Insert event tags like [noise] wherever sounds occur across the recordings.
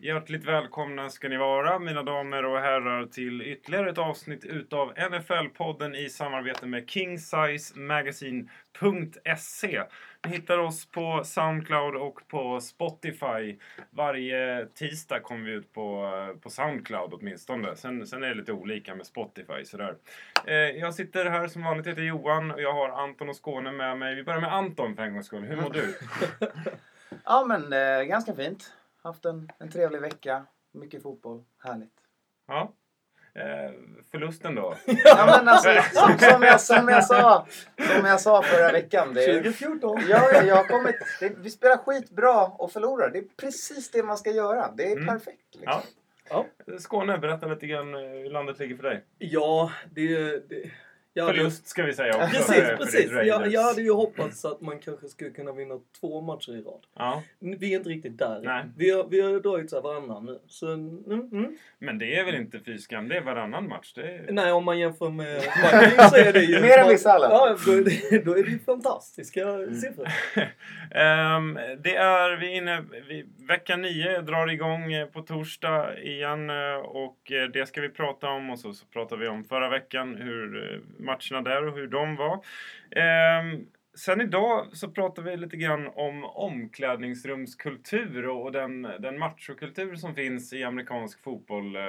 Hjärtligt välkomna ska ni vara, mina damer och herrar, till ytterligare ett avsnitt utav NFL-podden i samarbete med KingSizeMagazine.se. Ni hittar oss på Soundcloud och på Spotify. Varje tisdag kommer vi ut på, på Soundcloud åtminstone. Sen, sen är det lite olika med Spotify. Sådär. Eh, jag sitter här som vanligt, heter Johan och jag har Anton och Skåne med mig. Vi börjar med Anton för en gångs skull. Hur mår du? [laughs] [laughs] Ja men eh, ganska fint. Haft en, en trevlig vecka. Mycket fotboll. Härligt. Ja. Eh, förlusten då? [laughs] Ja men alltså som, [laughs] som, jag, som, jag sa, som jag sa förra veckan. Det, 2014. ja, ja, jag har kommit, det, vi spelar skitbra och förlorar. Det är precis det man ska göra. Det är Mm. perfekt. Liksom. Ja. Ja, Skåne, berätta lite grann hur landet ligger för dig. ja det... det jag hade- Förlust ska vi säga också. Precis, för- precis. Jag, jag hade ju hoppats att man kanske skulle kunna vinna två matcher i rad. Ja, Vi är inte riktigt där. Nej. Vi har, vi har dragit så varannan nu. Så, mm, mm. men det är väl inte fy skam, det är varannan match. Det är... Nej, om man jämför med så är det ju... [laughs] Mer än vissa alla. Ja, då är det, då är det ju fantastiska siffror. [laughs] Ehm, det är, vi är inne, vi, vecka 9 drar igång eh, på torsdag igen eh, och eh, det ska vi prata om och så, så pratar vi om förra veckan, hur matcherna där och hur de var. Ehm, Sen idag så pratar vi lite grann om omklädningsrumskultur och och den, den machokultur som finns i amerikansk fotboll. Eh,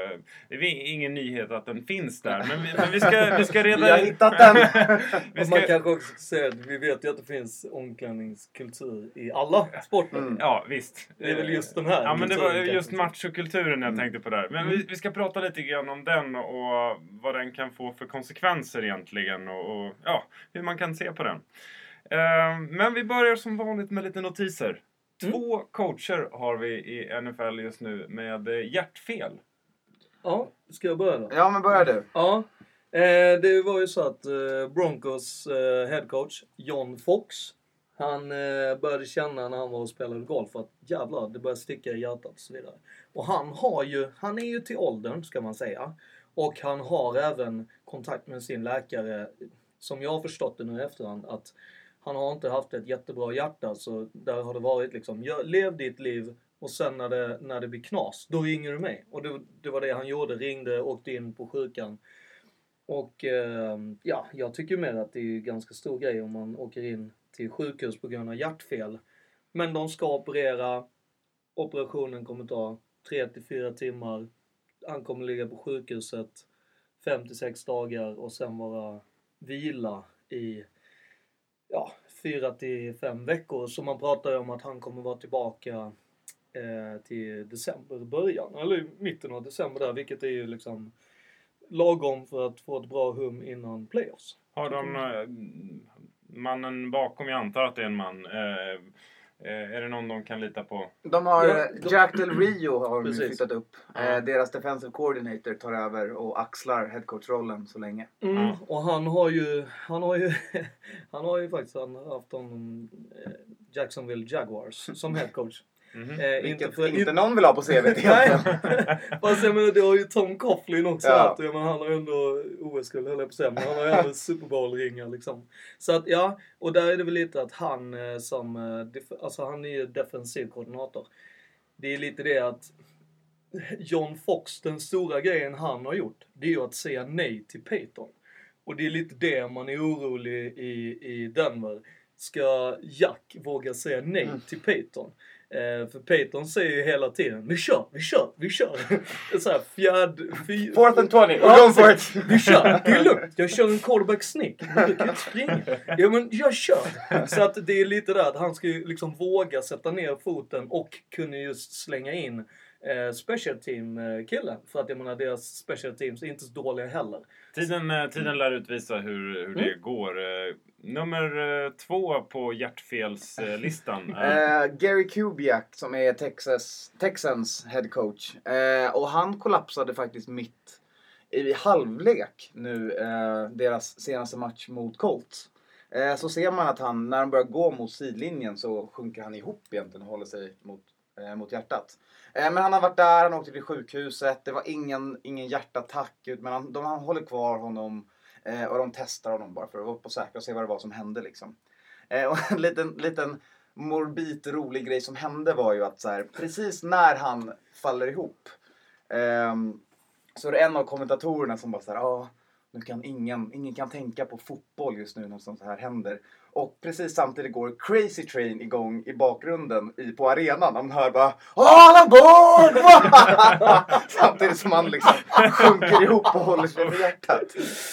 Det är ingen nyhet att den finns där, men vi, men vi, ska, vi ska reda [laughs] Vi har hittat den. [laughs] vi ska, Man kanske också ska säga att vi vet ju att det finns omklädningskultur i alla sporter. Mm. Ja, visst. Det är väl just den här Ja, men det var just machokulturen jag Mm. tänkte på där. Men vi, vi ska prata lite grann om den och vad den kan få för konsekvenser egentligen och, och ja, hur man kan se på den. Eh, men vi börjar som vanligt med lite notiser. Två coacher har vi i NFL just nu med eh, hjärtfel. Ja, ska jag börja då? Ja men börja du. Ja, eh, det var ju så att eh, Broncos eh, headcoach John Fox, han eh, började känna när han var och spelade golf att jävlar, det började sticka i hjärtat och så vidare. Och han har ju, han är ju till åldern ska man säga. Och han har även kontakt med sin läkare, som jag har förstått det nu i efterhand, att han har inte haft ett jättebra hjärta så där har det varit liksom, lev ditt liv och sen när det, när det blir knas, då ringer du mig. Och det, det var det han gjorde, ringde, åkte in på sjukan. Och eh, ja, jag tycker mer att det är ganska stor grej om man åker in till sjukhus på grund av hjärtfel. Men de ska operera. Operationen kommer ta 3 till 4 timmar. Han kommer ligga på sjukhuset 5 till 6 dagar och sen vara vila i ja, fyra till fem veckor. Så man pratar ju om att han kommer vara tillbaka eh, till december början, eller i mitten av december där, vilket är ju liksom lagom för att få ett bra hum innan playoffs. Har de eh, mannen bakom, jag antar att det är en man, eh, är det någon de kan lita på? De har Ja, eh, de- Jack Del Rio har de flyttat upp. Ja. Eh, deras defensive coordinator tar över och axlar headcoach-rollen så länge. Mm, Ja. Och han har ju, han har ju, [laughs] han har ju faktiskt han har haft honom eh, Jacksonville Jaguars som headcoach. Mhm. Eh, Vilket för- inte, någon vill ha på CV [laughs] Nej, egentligen. fast jag menar det har ju Tom Coughlin också Ja. haft. Menar, han har ju ändå OS-guld höll jag på att säga, men han har ju ändå Super Bowl-ringar liksom. Så att ja, och där är det väl lite att han eh, som, eh, alltså han är ju defensiv koordinator. Det är lite det att John Fox, den stora grejen han har gjort, det är ju att säga nej till Peyton. Och det är lite det man är orolig i, i Denver. Ska Jack våga säga nej Mm. till Peyton? Eh, för Peyton säger ju hela tiden vi kör, vi kör, vi kör. Så här fjärd... Fy, Fourth and 20, we're going for it! vi kör, det är lugnt. Jag kör en quarterback sneak. Men du kan inte springa. Ja men jag kör. Så att det är lite där att han ska ju liksom våga sätta ner foten och kunna just slänga in eh, special team eh. För att jag menar deras special teams är inte så dåliga heller. Tiden, eh, tiden lär utvisa hur, hur det Mm. går. Eh, Nummer två på hjärtfelslistan [laughs] är... Eh, Gary Kubiak som är Texas, Texans head coach. Eh, och han kollapsade faktiskt mitt i halvlek nu, eh, deras senaste match mot Colts. Så ser man att han, när han börjar gå mot sidlinjen så sjunker han ihop egentligen och håller sig mot, Eh, mot hjärtat. Eh, men han har varit där, han åkte till sjukhuset. Det var ingen, ingen hjärtattack. Men han, de, han håller kvar honom eh, och de testar honom bara för att vara på säkra och se vad det var som hände liksom. Eh, och [laughs] en liten, liten morbid rolig grej som hände var ju att så här, precis när han faller ihop ehm, så är det en av kommentatorerna som bara såhär, ja, ah, nu kan ingen, ingen kan tänka på fotboll just nu när sånt här händer. Och precis samtidigt går Crazy Train igång i bakgrunden i, på arenan. Man hör bara All aboard! [laughs] samtidigt som man liksom sjunker ihop och håller sig med hjärtat.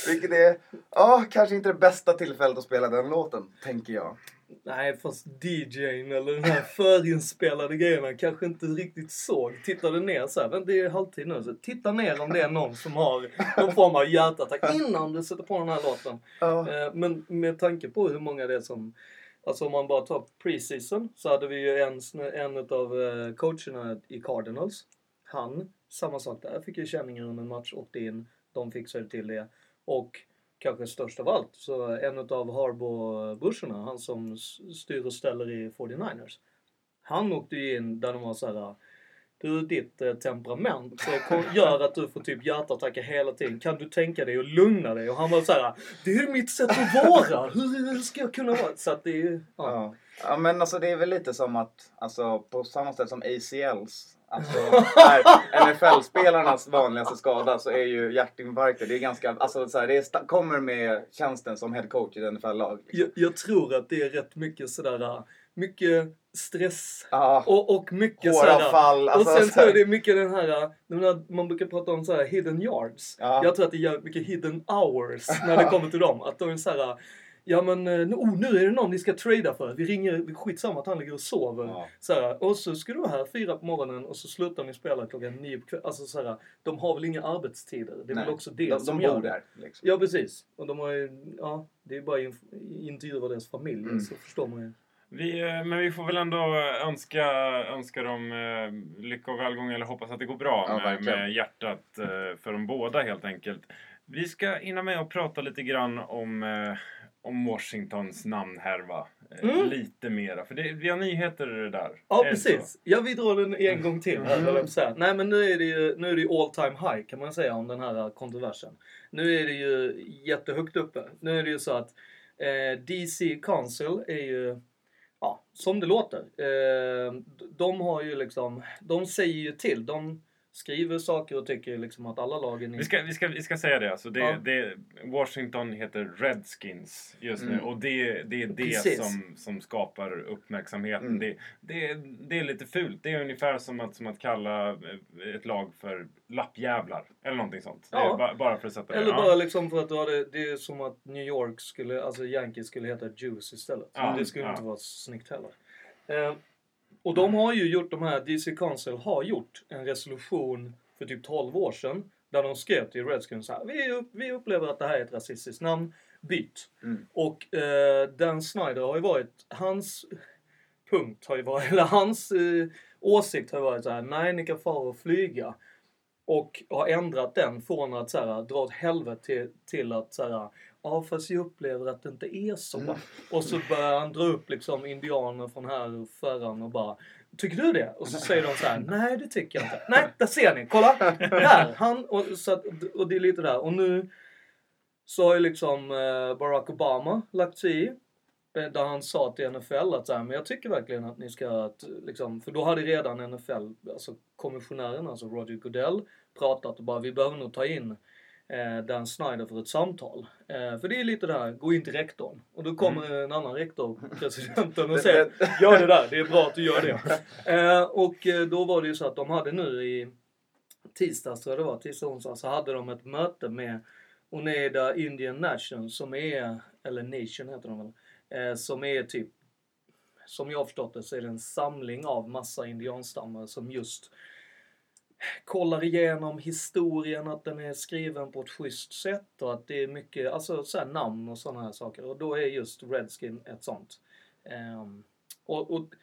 Vilket är, ja, kanske inte det bästa tillfället att spela den låten, tänker jag. Nej, fast DJn eller den här förinspelade grejerna kanske inte riktigt såg. Tittade ner så här, "Men det är halvtid nu. Så titta ner om det är någon som har någon form av hjärtattack innan du sätter på den här låten. Ja. Eh, Men med tanke på hur många det är som... Alltså om man bara tar preseason så hade vi ju en, en av coacherna i Cardinals. Han, samma sak där, fick ju känningar under en match, åkte in. De fixade till det. Och kanske störst av allt, så en av Harbo-buscherna, han som styr och ställer i 49ers. Han åkte ju in där de var så här. Du, ditt eh, temperament [laughs] gör att du får typ hjärtattacker hela tiden. Kan du tänka dig att lugna dig? Och han var så här. Det är mitt sätt att vara! Hur, ska jag kunna vara? Så att det är. Ja. Ja. ja, men alltså det är väl lite som att, alltså på samma sätt som ACLs, alltså är NFL-spelarnas vanligaste skada så är ju hjärtinfarkter, det är ganska, alltså så här, det är, kommer med tjänsten som head coach i ett NFL-lag. Liksom. Jag, jag tror att det är rätt mycket sådär... äh, Mycket stress Ja, och, och mycket sådär... håravfall, alltså, och sen så tror jag det är mycket den här, äh, den här man brukar prata om så här hidden yards. Ja. Jag tror att det är mycket hidden hours när det kommer till dem. Att de är så här, ja men eh, nu- oh, nu är det någon ni ska trada för. Vi ringer, skitsamma att han ligger och sover. Ja. Så här, och så ska du vara här fyra på morgonen och så slutar ni spela klockan nio på kvällen. Alltså så här, de har väl inga arbetstider. Det är Nej, väl också det de, som de bor där. Liksom. Ja precis. Och de har ju, ja, det är bara intervjuer deras familjer Mm. så förstår man ju. Vi, eh, men vi får väl ändå önska, önska dem eh, lycka och välgång eller hoppas att det går bra Ja, med, med hjärtat eh, för de båda helt enkelt. Vi ska hinna med och prata lite grann om, eh, om Washingtons namnhärva. Eh, Mm. Lite mera, för det, vi har nyheter där. Ja, det så? precis. Ja, vi drar den en gång till Mm. Nej, men nu är det ju, nu är det ju all time high kan man säga om den här kontroversen. Nu är det ju jättehögt uppe. Nu är det ju så att eh, DC Council är ju, ja, som det låter. Eh, de har ju liksom, de säger ju till. De skriver saker och tycker liksom att alla lagen i... Vi ska, vi, ska, vi ska säga det. Alltså det, Ja. det, Washington heter Redskins just nu. Mm. Och det, det är det Precis. som, som skapar uppmärksamheten. Mm. Det, det, det är lite fult. Det är ungefär som att, som att kalla eh, ett lag för lappjävlar. Eller någonting sånt. Det är Ja. ba, bara för att sätta det. Eller Ja. bara liksom för att du hade, det är som att New York skulle, alltså Yankees skulle heta Juice istället. Ja, det skulle ja. inte vara snyggt heller. Eh, och de har ju gjort de här, DC Council har gjort en resolution för typ 12 år sedan. Där de skrev till Redskins så här, vi, upp, vi upplever att det här är ett rasistiskt namn, byt. Mm. Och eh, Dan Snyder har ju varit, hans punkt har ju varit, [laughs] eller hans eh, åsikt har ju varit så här, nej ni kan fara och flyga. Och har ändrat den från att så här, dra åt helvete till, till att så här, ja fast jag upplever att det inte är så. Mm. Och så börjar han dra upp liksom indianer från här och förran och bara Tycker du det? Och så säger de så här, nej det tycker jag inte. Nej, där ser ni, kolla! Där, han, och, så att, och det är lite där. Och nu så har ju liksom eh, Barack Obama lagt sig i. eh, Där han sa till NFL att så här, men jag tycker verkligen att ni ska, att, liksom, för då hade redan NFL, alltså kommissionären, alltså Roger Goodell, pratat och bara vi behöver nog ta in eh, Dan Snyder för ett samtal. Eh, för det är lite det här, gå in till rektorn. Och då kommer en annan rektor, [laughs] presidenten, och säger gör det där, det är bra att du gör det. [laughs] Eh, och eh, då var det ju så att de hade nu i tisdags, tror jag det var, tisdag onsdag, så hade de ett möte med Oneida Indian Nation som är, eller Nation heter de väl, eh, som är typ, som jag har förstått det så är det en samling av massa indianstammar som just kollar igenom historien, att den är skriven på ett schysst sätt och att det är mycket, alltså så här namn och sådana här saker. Och då är just Redskin ett sånt. Ehm, och, och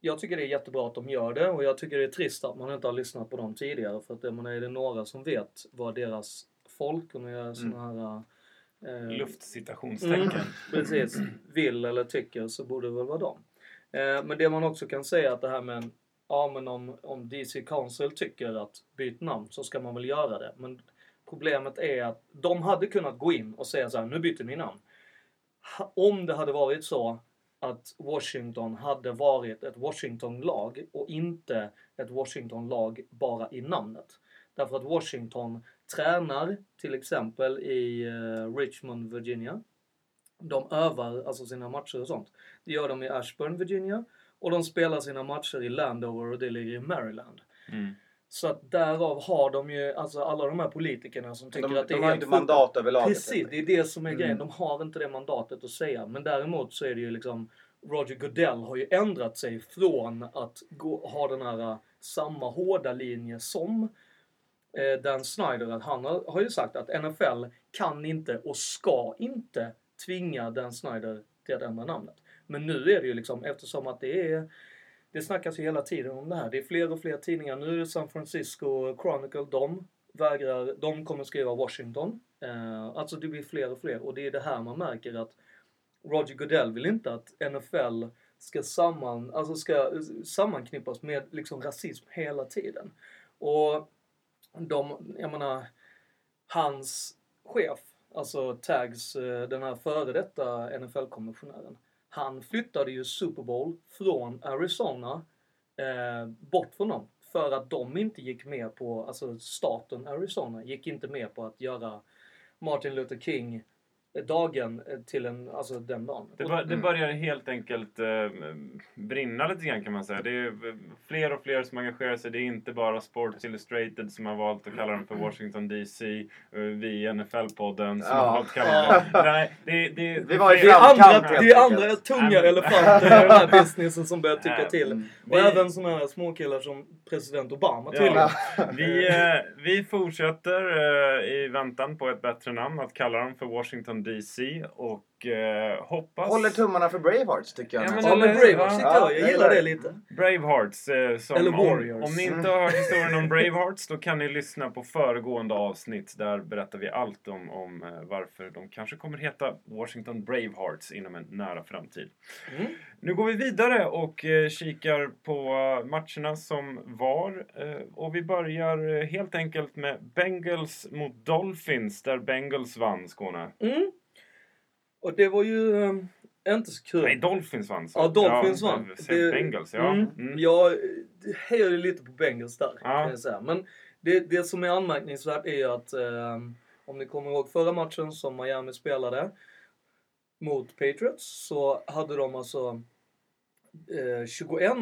jag tycker det är jättebra att de gör det och jag tycker det är trist att man inte har lyssnat på dem tidigare för att jag menar, är det några som vet vad deras folk, och gör sådana här eh, Luftcitationstecken. Mm, precis, vill eller tycker så borde det väl vara dem. Eh, men det man också kan säga att det här med ja men om, om DC Council tycker att byt namn så ska man väl göra det. Men problemet är att de hade kunnat gå in och säga så här, nu byter ni namn. Om det hade varit så att Washington hade varit ett Washington-lag och inte ett Washington-lag bara i namnet. Därför att Washington tränar till exempel i eh, Richmond, Virginia. De övar alltså sina matcher och sånt. Det gör de i Ashburn, Virginia. Och de spelar sina matcher i Landover och det ligger i Maryland. Mm. Så att därav har de ju, alltså alla de här politikerna som tycker De, att det de är har helt inte mandat över laget. Precis, det är det som är Mm. grejen. De har inte det mandatet att säga. Men däremot så är det ju liksom Roger Goodell har ju ändrat sig från att gå, ha den här uh, samma hårda linje som eh, Dan Snyder. Att han har, har ju sagt att NFL kan inte och ska inte tvinga Dan Snyder till att ändra namnet. Men nu är det ju liksom eftersom att det är det snackas ju hela tiden om det här. Det är fler och fler tidningar. Nu är det San Francisco Chronicle. De vägrar, de kommer skriva Washington. Eh, alltså det blir fler och fler. Och det är det här man märker att Roger Goodell vill inte att NFL ska, samman, alltså ska eh, sammanknippas med liksom rasism hela tiden. Och de, jag menar, hans chef, alltså Tags, eh, den här före detta NFL-kommissionären, han flyttade ju Super Bowl från Arizona eh, bort från dem. För att de inte gick med på, alltså staten Arizona gick inte med på att göra Martin Luther King dagen eh, till en, alltså den dagen. Det, bör, det Mm. börjar helt enkelt eh, brinna lite grann kan man säga. Det är eh, fler och fler som engagerar sig. Det är inte bara Sports Illustrated som har valt att kalla dem för Washington DC. eh, Vi i NFL-podden som Ja. har valt att kalla dem Nej, det, det, Vi var det är andra, det är andra tunga elefanter i den här businessen som börjar tycka till. Mm. Och Vi- även såna här småkillar som president Obama tydligen. Ja. Vi, eh, vi fortsätter eh, i väntan på ett bättre namn att kalla dem för Washington DC och eh, hoppas... Håller tummarna för Bravehearts tycker jag. Ja, men Ja men Bravehearts ja. jag, jag Ja, gillar det lite. Bravehearts. Eh, som Eller om, Warriors. om ni inte har hört historien om [laughs] Bravehearts då kan ni lyssna på föregående avsnitt. Där berättar vi allt om, om eh, varför de kanske kommer heta Washington Bravehearts inom en nära framtid. Mm. Nu går vi vidare och eh, kikar på matcherna som var. Eh, och vi börjar eh, helt enkelt med Bengals mot Dolphins där Bengals vann Skåne. Mm. Och det var ju eh, inte så kul. Nej, Dolphins vann. så. Ja, Dolphins ja, vann. Det- Bengals, ja. Mm. Mm. Jag hejade lite på Bengals där, Ja. kan jag säga. Men det, det som är anmärkningsvärt är ju att, eh, om ni kommer ihåg förra matchen som Miami spelade mot Patriots, så hade de alltså eh, 21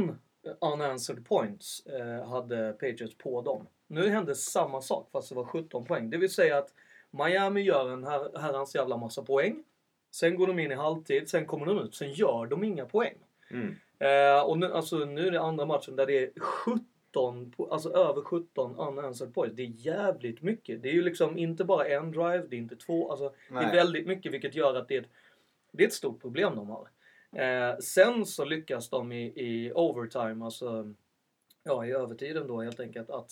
unanswered points eh, hade Patriots på dem. Nu hände samma sak fast det var 17 poäng. Det vill säga att Miami gör en her- herrans jävla massa poäng. Sen går de in i halvtid, sen kommer de ut, sen gör de inga poäng. Mm. Eh, och nu, alltså, nu är det andra matchen där det är 17, po- alltså över 17 unanswered points. Det är jävligt mycket. Det är ju liksom inte bara en drive, det är inte två. Alltså, det är väldigt mycket vilket gör att det är ett, det är ett stort problem de har. Eh, sen så lyckas de i, i overtime, alltså ja, i övertiden då helt enkelt att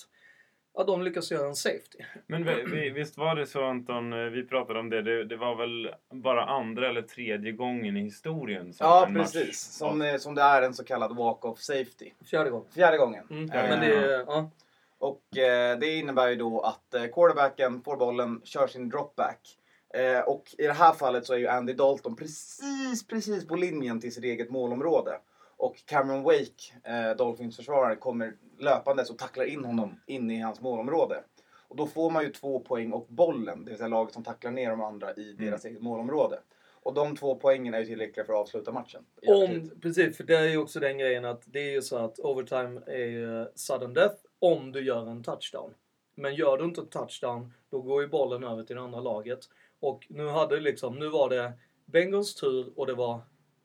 ja, de lyckas göra en safety. Men vi, vi, visst var det så Anton, eh, vi pratade om det, det, det var väl bara andra eller tredje gången i historien som Ja, precis. Som, eh, som det är en så kallad walk-off safety. Fjärde gången. Fjärde gången. Mm. Eh, Men det är, ja. Och eh, det innebär ju då att eh, quarterbacken får bollen, kör sin dropback. Eh, och i det här fallet så är ju Andy Dalton precis, precis på linjen till sitt eget målområde. Och Cameron Wake, eh, Dolphins försvarare, kommer löpandes och tacklar in honom in i hans målområde. Och då får man ju två poäng och bollen, det vill säga laget som tacklar ner de andra i Mm. deras eget målområde. Och de två poängen är ju tillräckliga för att avsluta matchen. Om, precis, för det är ju också den grejen att det är ju så att overtime är ju sudden death om du gör en touchdown. Men gör du inte en touchdown, då går ju bollen över till det andra laget. Och nu hade liksom, nu var det Bengals tur och det var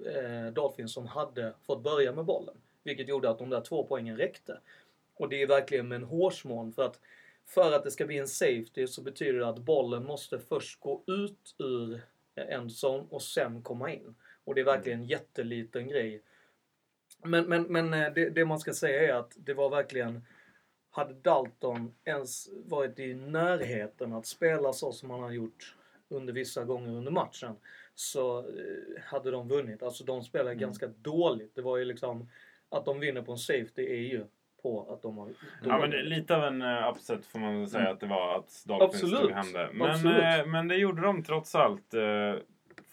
eh, Dolphins som hade fått börja med bollen. Vilket gjorde att de där två poängen räckte. Och det är verkligen med en hårsmån för att för att det ska bli en safety så betyder det att bollen måste först gå ut ur endzone och sen komma in. Och det är verkligen en jätteliten grej. Men, men, men eh, det, det man ska säga är att det var verkligen hade Dalton ens varit i närheten att spela så som han har gjort under vissa gånger under matchen så eh, hade de vunnit. Alltså de spelade Mm. ganska dåligt. Det var ju liksom att de vinner på en safety är ju på att de har Ja, men det- lite av en uh, upset får man säga att det var att Dolphins Absolut. tog hem det. Men, eh, men det gjorde de trots allt. Uh,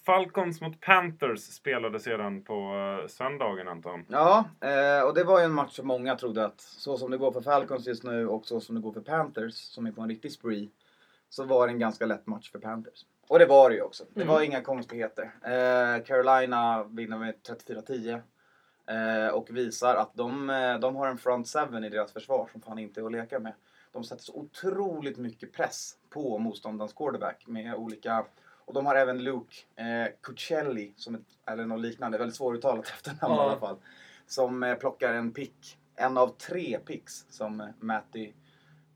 Falcons mot Panthers spelade sedan på söndagen Anton. Ja, och det var ju en match som många trodde att så som det går för Falcons just nu och så som det går för Panthers, som är på en riktig spree, så var det en ganska lätt match för Panthers. Och det var det ju också. Det Mm. var inga konstigheter. Carolina vinner med 34-10 eh, och visar att de, eh, de har en front seven i deras försvar som fan inte är att leka med. De sätter så otroligt mycket press på motståndarens quarterback med olika och de har även Luke eh, Cuccelli, som ett, eller något liknande, väldigt svåruttalat [laughs] efternamn i Ja. alla fall. Som eh, plockar en pick, en av tre picks som eh, Matty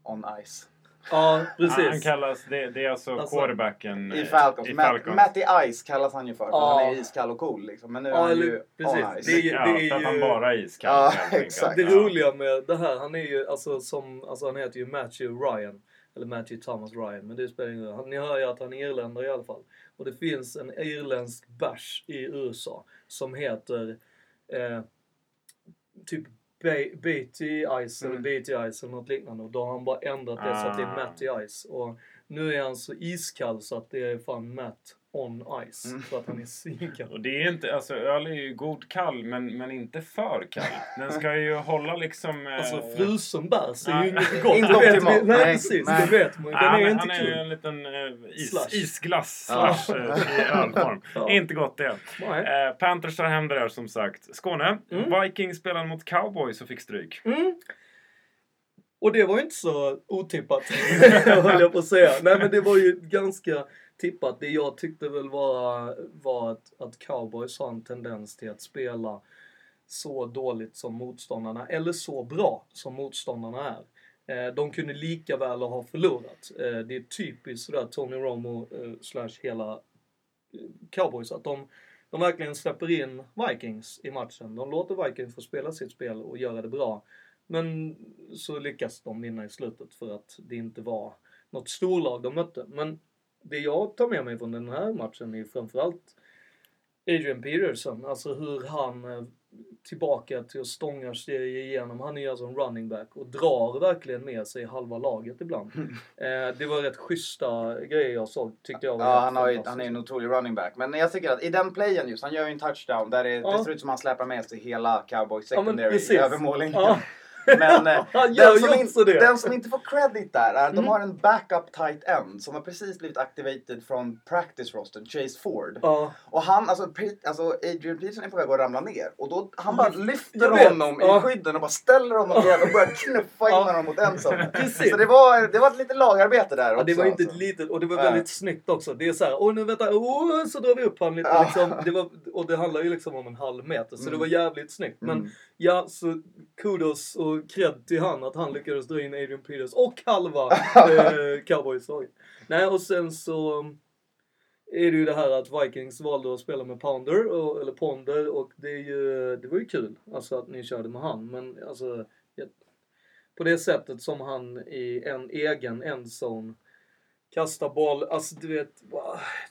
on ice. Ja, Han precis. kallas, det, det är alltså, Alltså, quarterbacken I Falcons. i Matt, Falcons. Matty Ice kallas han ju för, för Ja. han är iskall och cool liksom. Men nu är Ja, han ju precis. on ice. Det är ju- ja, det är för att han ju- bara är iskall. Ja, exakt. Det Ja. roliga med det här, han är ju alltså som, alltså han heter ju Matthew Ryan. Eller Matthew Thomas Ryan, men det spelar ingen roll. Han- Ni hör ju att han är irländare i alla fall. Och det finns en irländsk bärs i USA som heter eh, typ Beatty Ice eller Mm. Beatty Ice eller något liknande. Och då har han bara ändrat det så att det är Ah. Matty Ice. Och nu är han så iskall så att det är fan Matt on Ice. Mm. För att han är svinkall. [laughs] Och det är inte, alltså öl är ju god kall men, men inte för kall. Den ska ju hålla liksom... [laughs] eh, Alltså frusen bärs är ju inget gott. Inte [laughs] optimalt. Nej, Nej, precis. nej. Det vet man ju. Den Ja, är ju inte han är ju en liten eh, is, isglass Ja. slash eh, i ölform. Ja. Inte gott det. Eh, Panthers tar hem det där som sagt. Skåne. Mm. Vikings spelade mot Cowboys och fick stryk. Mm. Och det var ju inte så otippat, höll jag på att säga. Nej men det var ju ganska tippat. Det jag tyckte väl var, var att, att cowboys har en tendens till att spela så dåligt som motståndarna, eller så bra som motståndarna är. Eh, de kunde lika väl ha förlorat. Eh, det är typiskt sådär Tony Romo eh, slash hela cowboys att de, de verkligen släpper in Vikings i matchen. De låter Vikings få spela sitt spel och göra det bra. Men så lyckas de vinna i slutet för att det inte var något storlag de mötte. Men det jag tar med mig från den här matchen är framförallt Adrian Peterson. Alltså hur han eh, tillbaka till att stånga sig igenom. Han är ju alltså en running back och drar verkligen med sig halva laget ibland. [laughs] eh, det var rätt schyssta grejer jag såg tyckte jag var Ja, han, har ju, han är en otrolig running back. Men jag tycker att i den playen just, han gör ju en touchdown där det, Ja. det ser ut som att han släpar med sig hela Cowboys Ja, men secondary precis. över mållinjen. Ja. [laughs] Men eh, [laughs] den, som ju in, också det. den som inte får credit där är att de Mm. har en backup tight end som har precis blivit activated från practice rosten, Chase Ford. Ja, Och han, alltså, alltså Adrian Peterson är på väg att ramla ner. Och då, han bara lyfter Jag vet. honom i skydden och bara ställer honom igen och börjar knuffa in honom mot ensam. [laughs] Så det var, det var ett litet lagarbete där också. Ja, det var inte ett alltså. litet, och det var väldigt snyggt också. Det är så här, åh nu vänta, åh, så drar vi upp han lite liksom. Det var, och det handlar ju liksom om en halv meter, så det Mm. var jävligt snyggt. Men Mm. Ja, så kudos och cred till han att han lyckades dra in Adrian Peters och halva [laughs] eh, cowboys-laget. Nej, och sen så är det ju det här att Vikings valde att spela med Pounder, och, eller Ponder, och det, är ju, det var ju kul alltså att ni körde med han. Men alltså, på det sättet som han i en egen endzone kastar boll, alltså du vet,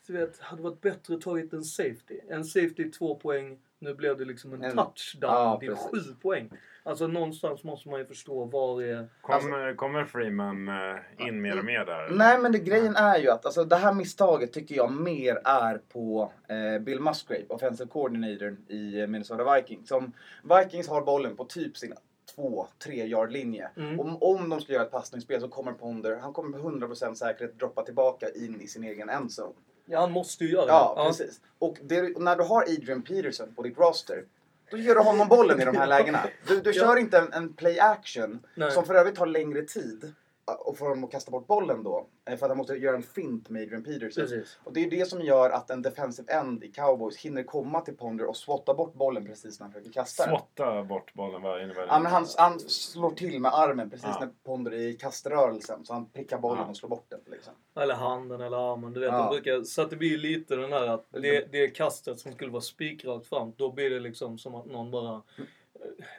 du vet, hade varit bättre att tagit en safety. En safety två poäng, nu blev det liksom en, En- touchdown ja, till sju poäng. Alltså någonstans måste man ju förstå var är... Kommer, kommer Freeman eh, in mer och mer där? Nej men det, grejen är ju att alltså, det här misstaget tycker jag mer är på eh, Bill Musgrave, offensive coordinator i Minnesota Vikings. Som Vikings har bollen på typ sin 2-3 yard linje. Mm. Om, om de ska göra ett passningsspel så kommer Ponder, han kommer med 100% säkerhet droppa tillbaka in i sin egen endzone. Ja, han måste ju göra det. Ja, precis. Och det, när du har Adrian Peterson på ditt roster, då ger du honom bollen i de här lägena. Du, du kör inte en, en play action, Nej. som för övrigt tar längre tid, och får honom att kasta bort bollen då. eh, För att han måste göra en fint med Adrian Peterson. Precis. Och det är det som gör att en defensive end i Cowboys hinner komma till Ponder och swatta bort bollen precis när han försöker kasta den. Swatta bort bollen, vad innebär det? Ja, men han, han slår till med armen precis Ja. när Ponder är i kaströrelsen. Så han prickar bollen Ja. och slår bort den. Liksom. Eller handen eller armen. Du vet, Ja. de brukar, så att det blir lite den här att det, det kastet som skulle vara spikrakt fram, då blir det liksom som att någon bara eh,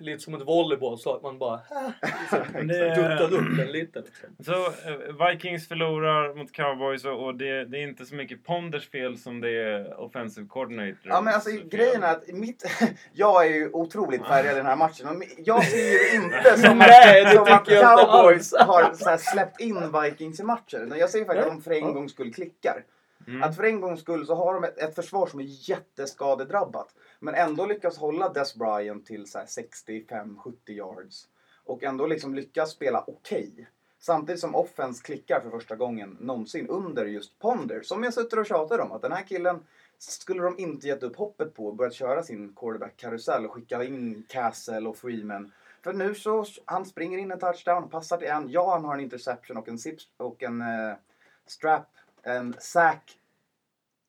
Lite som ett volleyboll så att man bara [laughs] liksom, Det- duttar upp den lite. Liksom. Så eh, Vikings förlorar mot Cowboys och, det, det är inte så mycket Ponders fel som det är offensive coordinator. Ja men alltså grejen är att mitt, [laughs] jag är ju otroligt färgad i den här matchen. Och jag ser ju inte som [laughs] Nej, det att, som att tycker jag inte Cowboys har så här släppt in Vikings i matchen. Jag ser ju faktiskt att de för en gångs skull klickar. Mm. Att för en gångs skull så har de ett, ett försvar som är jätteskadedrabbat. Men ändå lyckas hålla Des Bryant till 65-70 yards. Och ändå liksom lyckas spela okej. Samtidigt som offense klickar för första gången någonsin under just Ponder. Som jag sitter och tjatar om. Att den här killen skulle de inte gett upp hoppet på och börjat köra sin quarterback-karusell och skicka in Castle och Freeman. För nu så, han springer in en touchdown, passar till en. Ja, han har en interception och en sips, och en eh, strap, en sack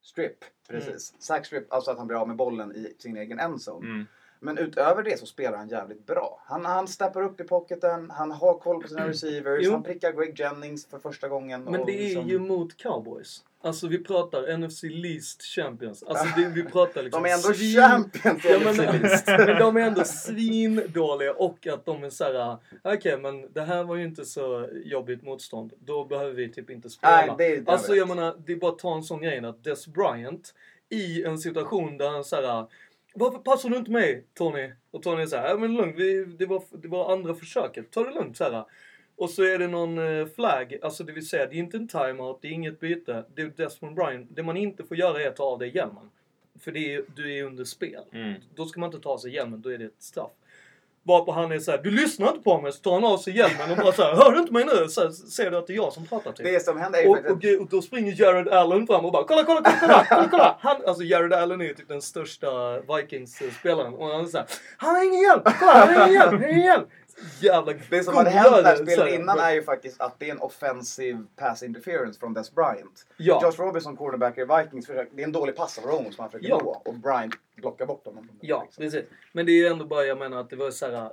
strip. Precis. Sack strip, alltså att han blir av med bollen i sin egen endzone. Mm. Men utöver det så spelar han jävligt bra. Han, han steppar upp i pocketen, han har koll på sina [clears throat] receivers, Jo. han prickar Greg Jennings för första gången. Men det är liksom- ju mot cowboys. Alltså vi pratar NFC Least Champions. Alltså det, vi pratar liksom... [laughs] De är ändå svin- champions Ja, men, [laughs] men de är ändå svindåliga och att de är såhär, okej men det här var ju inte så jobbigt motstånd. Då behöver vi typ inte spela. Nej, det- det alltså jag menar, det är bara att ta en sån grej att Des Bryant i en situation där han såhär, varför passar du inte mig Tony? Och Tony är såhär, ja men lugnt, vi, det, var, det var andra försöket, ta det lugnt såhär. Och så är det någon eh, flagg, alltså det vill säga det är inte en timeout, det är inget byte. Det är Desmond Bryant, det man inte får göra är att ta av dig hjälmen. För det är, du är under spel. Mm. Då ska man inte ta sig hjälmen, då är det ett straff. Varpå han är såhär, du lyssnar inte på mig, så tar han av sig hjälmen och bara såhär, hör du inte mig nu? Så här, ser du att det är jag som pratar till Det som händer är ju och, faktiskt... och, och då springer Jared Allen fram och bara kolla, kolla, kolla, kolla, kolla, kolla. [laughs] Han, alltså Jared Allen är ju typ den största Vikings-spelaren och han är såhär, han har ingen hjälp, kolla, han har ingen hjälp, han har ingen hjälp. Jävla Det som hade hänt där spelet innan är ju faktiskt att det är en offensive pass interference från Des Bryant. Ja. Josh Robinson, cornerback i Vikings, försöker, det är en dålig pass av Rome som han försöker Ja. nå och Bryant blockar bort honom. Ja, liksom. precis. Men det är ju ändå bara, jag menar att det var så här,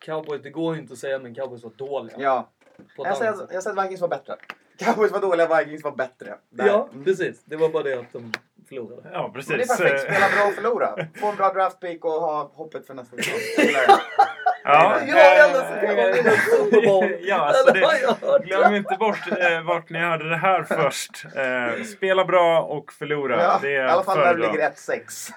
Cowboys, det går ju inte att säga men Cowboys var dåliga. ja. Jag säger, jag säger att Vikings var bättre. Cowboys var dåliga, Vikings var bättre. Där. Ja, Mm. precis. Det var bara det att de förlorade. Ja, precis. Men det är perfekt, spela bra och förlora. Få en bra draft pick och ha hoppet för nästa säsong. Ja, eh. Ja, alltså det, hört glöm inte bort eh, vart ni hörde det här först. Eh, spela bra och förlora. Ja, det är I alla fall när du ligger 1-6.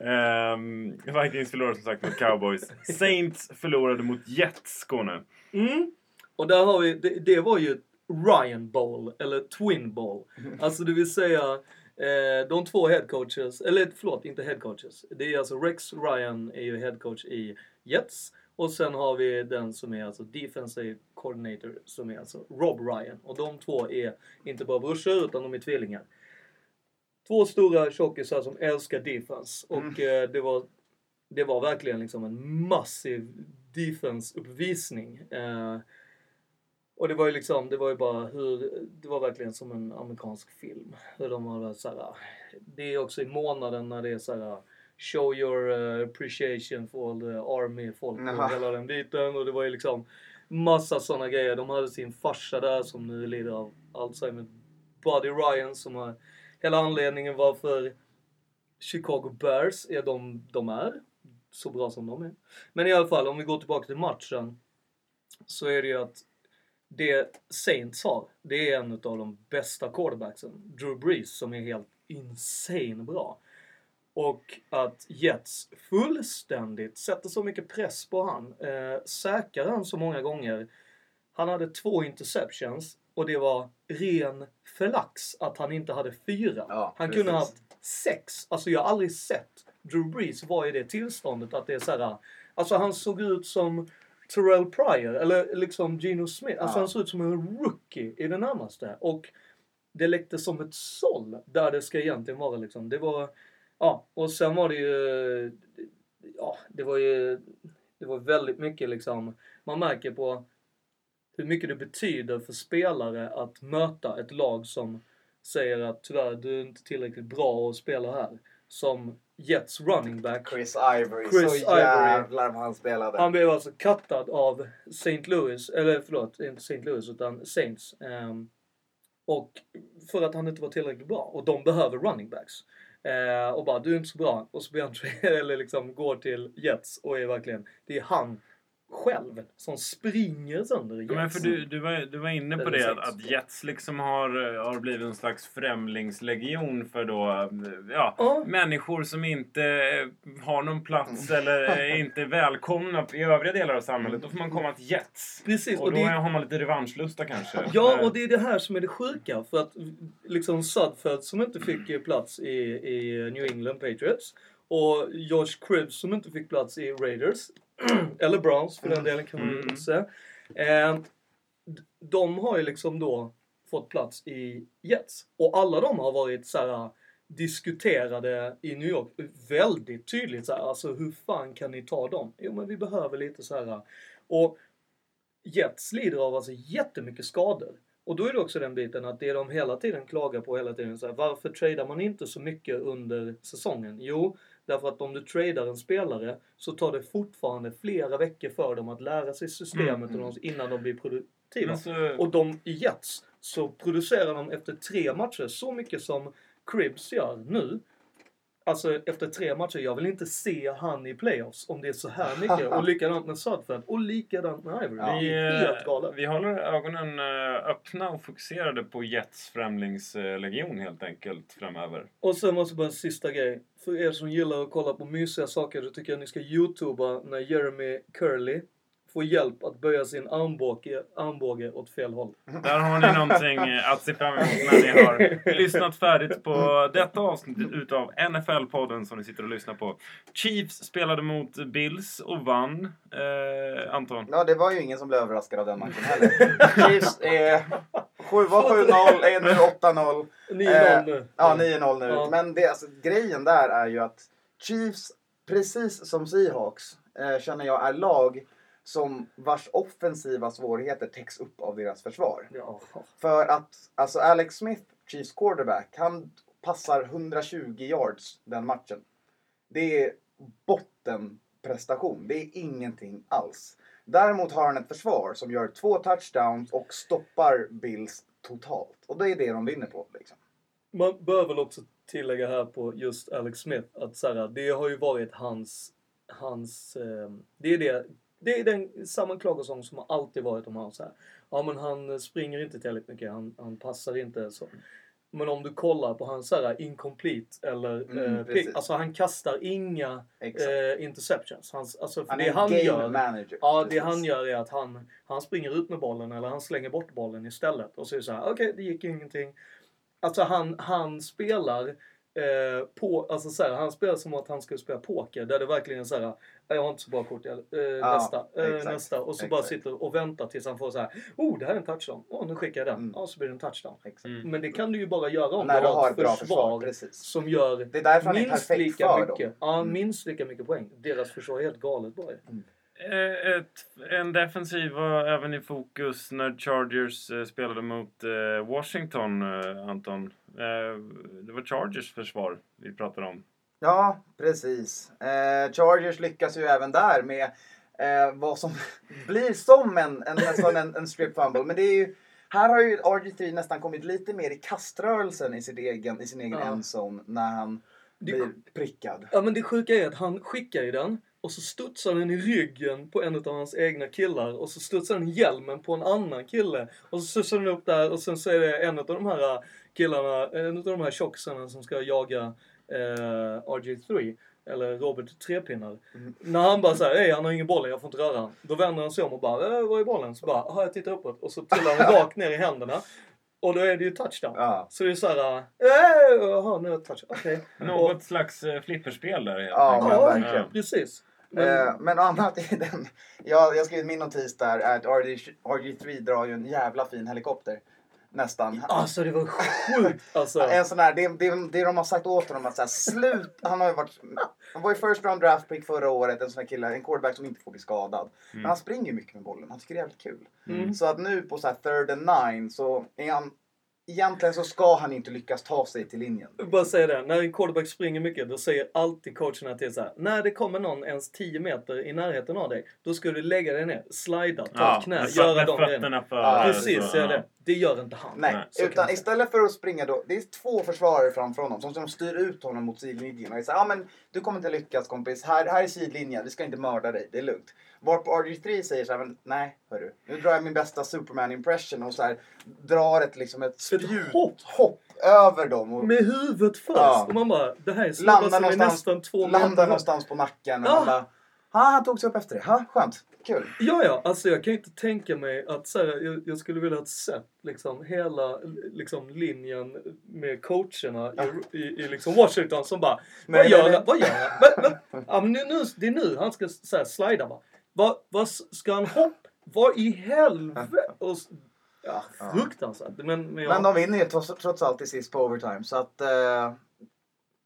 [laughs] Ehm, Vikings förlorade som sagt mot Cowboys. Saints förlorade mot Jets, Skåne. Mm. Och där har vi, det, det var ju Ryan Bowl, eller Twin Bowl. [laughs] Alltså det vill säga eh, de två headcoaches, eller förlåt, inte headcoaches. Det är alltså Rex Ryan är ju headcoach i Jets. Och sen har vi den som är alltså defensive coordinator som är alltså Rob Ryan. Och de två är inte bara brorsor utan de är tvillingar. Två stora tjockisar som älskar defense. Och eh, det var det var verkligen liksom en massiv defense-uppvisning. Eh, och det var ju liksom, det var ju bara hur, det var verkligen som en amerikansk film. Hur de var så här, det är också i månaden när det är så här show your eh, appreciation for all the army folk och Jaha. hela den biten. Och det var ju liksom massa sådana grejer. De hade sin farsa där som nu lider av Alzheimer. Buddy Ryan som har, hela anledningen varför Chicago Bears är de de är. Så bra som de är. Men i alla fall, om vi går tillbaka till matchen. Så är det ju att det Saints har, det är en av de bästa quarterbacksen. Drew Brees som är helt insane bra. Och att Jets fullständigt sätter så mycket press på han. Eh, säkrar han så många gånger. Han hade två interceptions och det var ren förlax att han inte hade fyra. Ja, han precis. kunde ha haft sex. Alltså jag har aldrig sett Drew Brees vara i det tillståndet att det är så här. Alltså han såg ut som Terrell Pryor eller liksom Geno Smith. Alltså Ja. han såg ut som en rookie i det närmaste. Och det läckte som ett såll där det ska egentligen vara liksom. Det var, ja, och sen var det ju, ja, det var ju, det var väldigt mycket liksom, man märker på hur mycket det betyder för spelare att möta ett lag som säger att tyvärr, du är inte tillräckligt bra att spela här. Som Jets running back. Chris Ivory, Chris så jävlar vad han spelade. Han blev alltså cuttad av St. Louis, eller förlåt, inte St. Louis utan Saints. Ehm, och för att han inte var tillräckligt bra. Och de behöver running backs. Eh, och bara, du är inte så bra. Och så blir han [laughs] eller liksom går till Jets och är verkligen, det är han själv som springer sönder Jets. Men för du, du, var, du var inne på Eller det att, att Jets liksom har, har blivit en slags främlingslegion för då, ja, Ja. människor som inte har någon plats eller är [laughs] inte är välkomna i övriga delar av samhället. Då får man komma till Jets. Precis, Och och då det- har man lite revanschlusta kanske. Ja, och det är det här som är det sjuka. För att liksom Sudfeld som inte fick plats i, i New England Patriots och Josh Cribbs som inte fick plats i Raiders, [clears throat] eller Browns för den delen kan man Mm. säga. Eh, de har ju liksom då fått plats i Jets. Och alla de har varit så här diskuterade i New York väldigt tydligt så här, alltså hur fan kan ni ta dem? Jo men vi behöver lite så här och Jets lider av alltså jättemycket skador. Och då är det också den biten att det de hela tiden klagar på hela tiden så här, varför tradar man inte så mycket under säsongen? Jo, därför att om du tradar en spelare så tar det fortfarande flera veckor för dem att lära sig systemet Mm, och de, innan de blir produktiva. så, Och de i Jets så producerar de efter tre matcher så mycket som Cribbs gör nu. Alltså efter tre matcher, jag vill inte se han i playoffs om det är så här mycket. [laughs] Och likadant med Sudfeld och likadant med Ivory. Ja. Vi, helt eh, galet. vi håller ögonen eh, öppna och fokuserade på Jets främlingslegion helt enkelt framöver. Och sen måste bara en sista grej. För er som gillar att kolla på mysiga saker så tycker jag ni ska youtuba när Jeremy Curley får hjälp att böja sin armbåge, armbåge åt fel håll. Där har ni någonting eh, att se fram emot när ni har lyssnat färdigt på detta avsnittet utav NFL-podden som ni sitter och lyssnar på. Chiefs spelade mot Bills och vann. Eh, Anton? Ja, det var ju ingen som blev överraskad av den matchen heller. [laughs] Chiefs är 7 var 7-0, är nu 8-0. 9-0 nu. Ja, 9-0 nu. Ja. Men det, alltså, grejen där är ju att Chiefs, precis som Seahawks, eh, känner jag är lag som vars offensiva svårigheter täcks upp av deras försvar. Ja. För att alltså Alex Smith, Chiefs quarterback, han passar 120 yards den matchen. Det är bottenprestation. Det är ingenting alls. Däremot har han ett försvar som gör två touchdowns och stoppar Bills totalt. Och det är det de vinner på. Liksom. Man bör väl också tillägga här på just Alex Smith att så här, det har ju varit hans, hans eh, det är det, det är den samma klagosång som har alltid varit om han så här. Ja men han springer inte tillräckligt mycket, han, han passar inte så. Men om du kollar på hans här incomplete eller Mm, eh, pick, alltså han kastar inga eh, interceptions. Hans, alltså han det är en han game gör manager. Ja, det han gör är att han, han springer ut med bollen eller han slänger bort bollen istället. Och så är det så här, okej, det gick ingenting. Alltså han, han spelar eh, på, alltså så här, han spelar som att han skulle spela poker. Där det verkligen är så här, jag har inte så bra kort, jag, eh, Ja, nästa, eh, nästa. Och så bara exakt. sitter och väntar tills han får så här, oh det här är en touchdown. Åh, nu skickar jag den. Mm. Ja, så blir det en touchdown. Exakt. Mm. Men det kan du ju bara göra om När du har ett bra försvar. försvar som gör Det är därför han är minst perfekt lika för mycket. dem. Ja, Mm. minst lika mycket poäng. Deras försvar är helt galet bra ju. Eh, Ett, en defensiv var även i fokus när Chargers eh, spelade mot eh, Washington, eh, Anton. Det var Chargers försvar vi pratade om. Ja, precis. Eh, Chargers lyckas ju även där med eh, vad som [laughs] blir som en, en, nästan en, en strip fumble. Men det är ju, här har ju RG3 nästan kommit lite mer i kaströrelsen i sin egen, i sin egen Ja. endzone när han Det- blir prickad. Ja men det sjuka är att han skickar ju den och så studsar den i ryggen på en av hans egna killar och så studsar den i hjälmen på en annan kille och så studsar den upp där och sen så är det en av de här killarna, en av de här tjockisarna som ska jaga eh, RG3 eller Robert Trepinnar. Mm. När han bara säger hej han har ingen boll, jag får inte röra han. Då vänder han sig om och bara, äh, var är bollen? Så bara, "Jaha, jag tittar uppåt och så trillar han rakt ner i händerna. Och då är det ju touchdown. Ja. Så det är såhär, äh, jaha nu är det touchdown, okej. [laughs] Något slags eh, flipperspel där Ja, Ja, verkligen. Precis. Men, Eh, men annat i den, jag, jag skrev min notis där är att RG, RG3 drar ju en jävla fin helikopter. Nästan. Alltså det var sjukt [laughs] alltså. En sån här, det, det, det de har sagt åt honom att så här, slut. Han har ju varit, han var ju first round draft pick förra året. En sån här kille, en quarterback som inte får bli skadad. Men han springer ju mycket med bollen. Han tycker det är jävligt kul. Mm. Så att nu på så här third and nine så är han, egentligen så ska han inte lyckas ta sig till linjen. Bara säga det, när en quarterback springer mycket då säger alltid coacherna till så här. När det kommer någon ens 10 meter i närheten av dig, då ska du lägga dig ner, slida, ta ett knä, med göra med de grejerna. Ja, Precis, så, ja. ja. det. Det gör inte han. Nej, Nej, utan istället för att springa då. Det är två försvarare framför honom som, som styr ut honom mot sidlinjen. Och säger, ja men du kommer inte lyckas kompis. Här, här är sidlinjen, vi ska inte mörda dig, det är lugnt. Varpå RG3 säger så här, men nej hörru, nu drar jag min bästa Superman impression och så här drar ett liksom ett spjut hopp. hopp över dem. Och Med huvudet först. Ja. Och man bara, det här är snubbar landar som är nästan två landar meter. någonstans på nacken och Ja. man bara, ha han tog sig upp efter det, ha skönt, kul. Ja, ja. Alltså jag kan inte tänka mig att så här, jag, jag skulle vilja ha sett liksom hela liksom, linjen med coacherna i, i, i liksom Washington som bara Nej, Vad gör nej? Vad gör han? Ja, men nu, nu, det är nu han ska så här, slida va. Vad, vad ska han hoppa? Vad i helvete? [laughs] Och, ja, fruktansvärt. Men, men, ja. Men de vinner ju trots, trots allt till sist på overtime. Så att eh,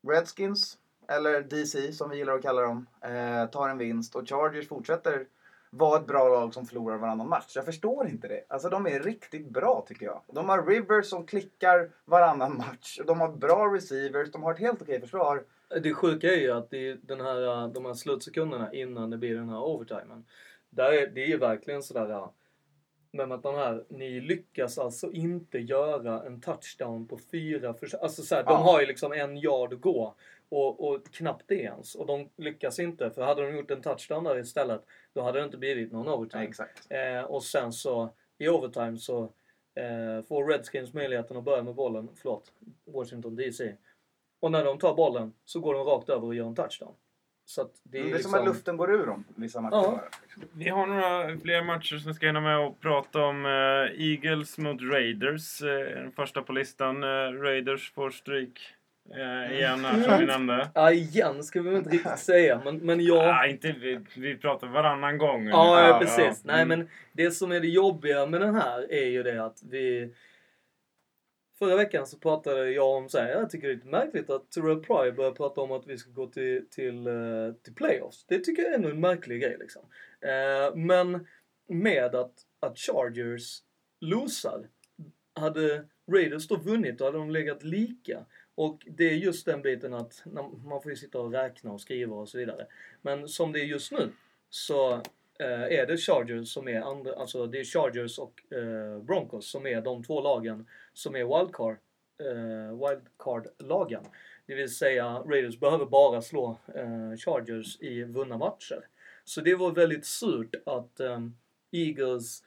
Redskins, eller DC som vi gillar att kalla dem, eh, tar en vinst. Och Chargers fortsätter vara ett bra lag som förlorar varannan match. Jag förstår inte det. Alltså de är riktigt bra tycker jag. De har Rivers som klickar varannan match. De har bra receivers. De har ett helt okej försvar. Det sjuka är ju att det är den här, de här slutsekunderna innan det blir den här overtimen. Där är, det är ju verkligen sådär... ja, Men att de här, ni lyckas alltså inte göra en touchdown på fyra försök. Alltså såhär, Ja. de har ju liksom en yard att gå. Och, och knappt det ens. Och de lyckas inte. För hade de gjort en touchdown där istället, då hade det inte blivit någon overtime. exakt. Eh, och sen så i overtime så eh, får Redskins möjligheten att börja med bollen. Förlåt, Washington DC. Och när de tar bollen så går de rakt över och gör en touchdown. Så att det är, Det är liksom... som att luften går ur dem vissa matcher. Ja. bara. Vi har några fler matcher som ska hinna med och prata om. Eh, Eagles mot Raiders. Eh, den första på listan. Eh, Raiders får stryk eh, igen här som vi nämnde. Ja, igen ska vi väl inte riktigt säga. Men, men ja. Ah, inte, vi, vi pratar varannan gång. Ja, ja, precis. Nej, Mm. men det som är det jobbiga med den här är ju det att vi... Förra veckan så pratade jag om så här, jag tycker det är lite märkligt att Terrell Pryor börjar prata om att vi ska gå till, till, eh, till playoffs. Det tycker jag är ändå en märklig grej liksom. Eh, men med att, att Chargers losar, hade Raiders då vunnit då hade de legat lika. Och det är just den biten att man får ju sitta och räkna och skriva och så vidare. Men som det är just nu så Eh, är det Chargers som är andra, alltså det är Chargers och eh, Broncos som är de två lagen som är wildcard, eh, wildcard-lagen. Det vill säga Raiders behöver bara slå eh, Chargers i vunna matcher. Så det var väldigt surt att eh, Eagles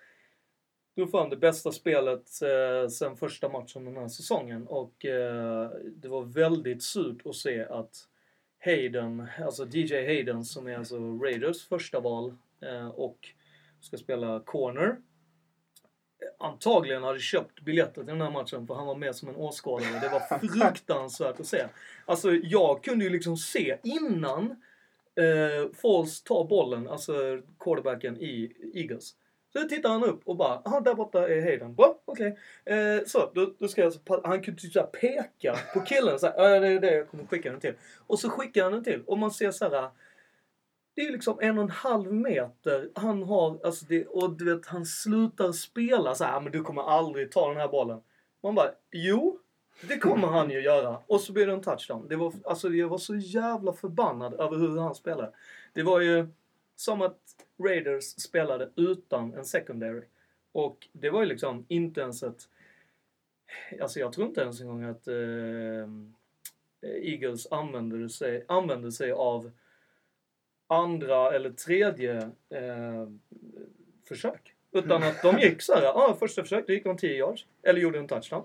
tog fram det bästa spelet eh, sen första matchen den här säsongen och eh, det var väldigt surt att se att Hayden, alltså DJ Hayden som är alltså Raiders första val och ska spela corner. eh, Antagligen hade köpt biljetter till den här matchen för han var med som en åskådare. Det var [laughs] fruktansvärt att se. Alltså jag kunde ju liksom se innan eh, Foles tar bollen, alltså quarterbacken i Eagles. Så tittar han upp och bara, aha, där borta är Hayden. Bra, okej. Eh, så, då, då ska jag, alltså pa- han kunde typ såhär peka på killen så här, "Ja, det är det jag kommer skicka den till. Och så skickar han den till. Och man ser så här. Det är liksom en och en halv meter. Han har, alltså det, och du vet, han slutar spela så här, ah, men du kommer aldrig ta den här bollen. Man bara, jo. Det kommer han ju göra. Och så blir det en touchdown. Det var, alltså jag var så jävla förbannad över hur han spelade. Det var ju som att Raiders spelade utan en secondary. Och det var ju liksom inte ens ett... Alltså jag tror inte ens en gång att eh, Eagles använde sig, använde sig av andra eller tredje eh, försök. Utan att de gick så här, ah, första försöket gick de 10 yards. Eller gjorde en touchdown.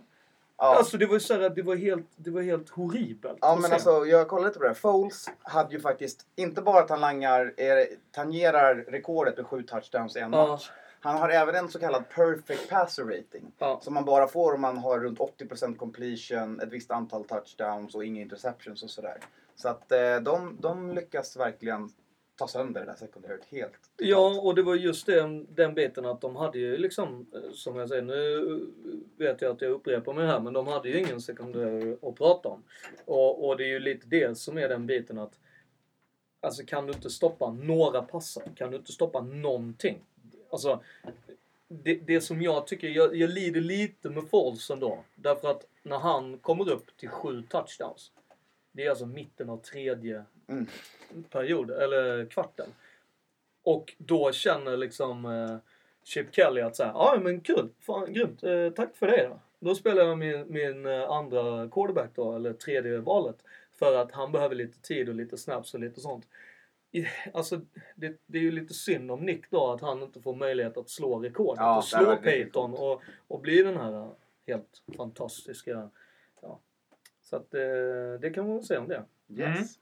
Ja. Alltså det var ju så här, det var helt, det var helt horribelt. Ja men alltså jag kollade lite på det. Foles hade ju faktiskt inte bara att han langar, eh, tangerar rekordet med sju touchdowns i en Ja. match. Han har även en så kallad perfect passer rating. Ja. Som man bara får om man har runt 80% completion, ett visst antal touchdowns och inga interceptions och sådär. Så att eh, de, de lyckas verkligen ta sönder det där secondaryt helt. totalt. Ja, och det var just den, den biten att de hade ju liksom, eh, som jag säger, nu vet jag att jag upprepar mig här, men de hade ju ingen sekundär att prata om. Och, och det är ju lite det som är den biten att, alltså kan du inte stoppa några passar, kan du inte stoppa någonting. Alltså, det, det som jag tycker, jag, jag lider lite med Foles ändå. Därför att när han kommer upp till sju touchdowns, det är alltså mitten av tredje Mm. period, eller kvarten. Och då känner liksom eh, Chip Kelly att såhär, ja men kul, fan grymt, eh, tack för det då. Då spelar jag min, min eh, andra quarterback då, eller tredje valet. För att han behöver lite tid och lite snaps och lite sånt. i- Alltså, det, det är ju lite synd om Nick då att han inte får möjlighet att slå rekordet Ja, och det slå Peyton och, och bli den här eh, helt fantastiska... Ja. Så att eh, det kan man väl säga om det. Yes.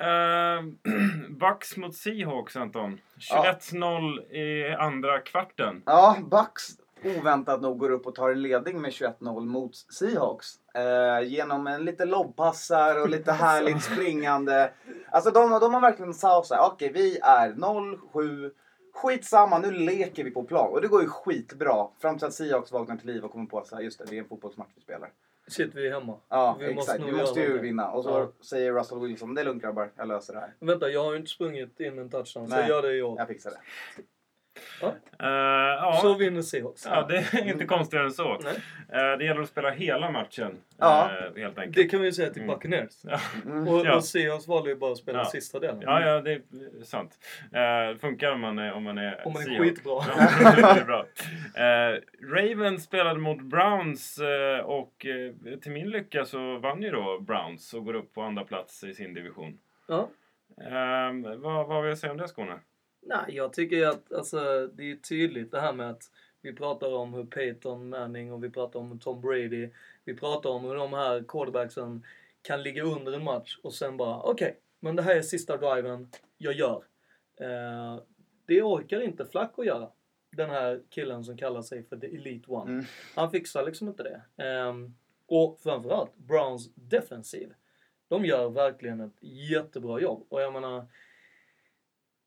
Eh, [clears throat] Bucks mot Seahawks, Anton. 21-0 i andra kvarten. Ja, Bucks oväntat nog går upp och tar en ledning med 21-0 mot Seahawks. Eh, genom en lite lobbpassar och lite [laughs] härligt springande. Alltså de, de har verkligen sa så här, okej vi är 0-7. Skitsamma, nu leker vi på plan. Och det går ju skitbra. Fram till att Seahawks vaknar till liv och kommer på att just det är en fotbollsmatch vi spelar. Shit, vi är hemma. Ja, Vi måste exakt. nog vi måste ju någonting. vinna. Och så Ja. säger Russell Wilson, det är lugnt grabbar, jag löser det här. Vänta, jag har ju inte sprungit in en touchdown, så Nej. gör det år. Jag fixar det. Ja. Eh, ja. Så vinner Seahawks. Ja, det är inte konstigare än så. Nej. Eh, det gäller att spela hela matchen. Ja. eh, helt enkelt. Det kan vi ju säga till Mm. Buccaneers. [laughs] Mm. Och, Ja. och Seahawks valde ju bara att spela Ja. sista delen. Ja, ja, det är sant. Eh, funkar om man är, om man är Om man är Seahawks. skitbra. Ja, [laughs] det är bra. Ravens spelade mot Browns och till min lycka så vann ju då Browns och går upp på andra plats i sin division. Ja. Eh, vad, vad vill jag säga om det Skåne? Nej, jag tycker att alltså, det är tydligt det här med att vi pratar om hur Peyton Manning och vi pratar om Tom Brady. Vi pratar om hur de här quarterbacksen kan ligga under en match och sen bara okej, men det här är sista driven, jag gör. Eh, det orkar inte Flack att göra. Den här killen som kallar sig för The Elite One. Mm. Han fixar liksom inte det. Ehm, och framförallt Browns defensiv. De gör verkligen ett jättebra jobb. Och jag menar,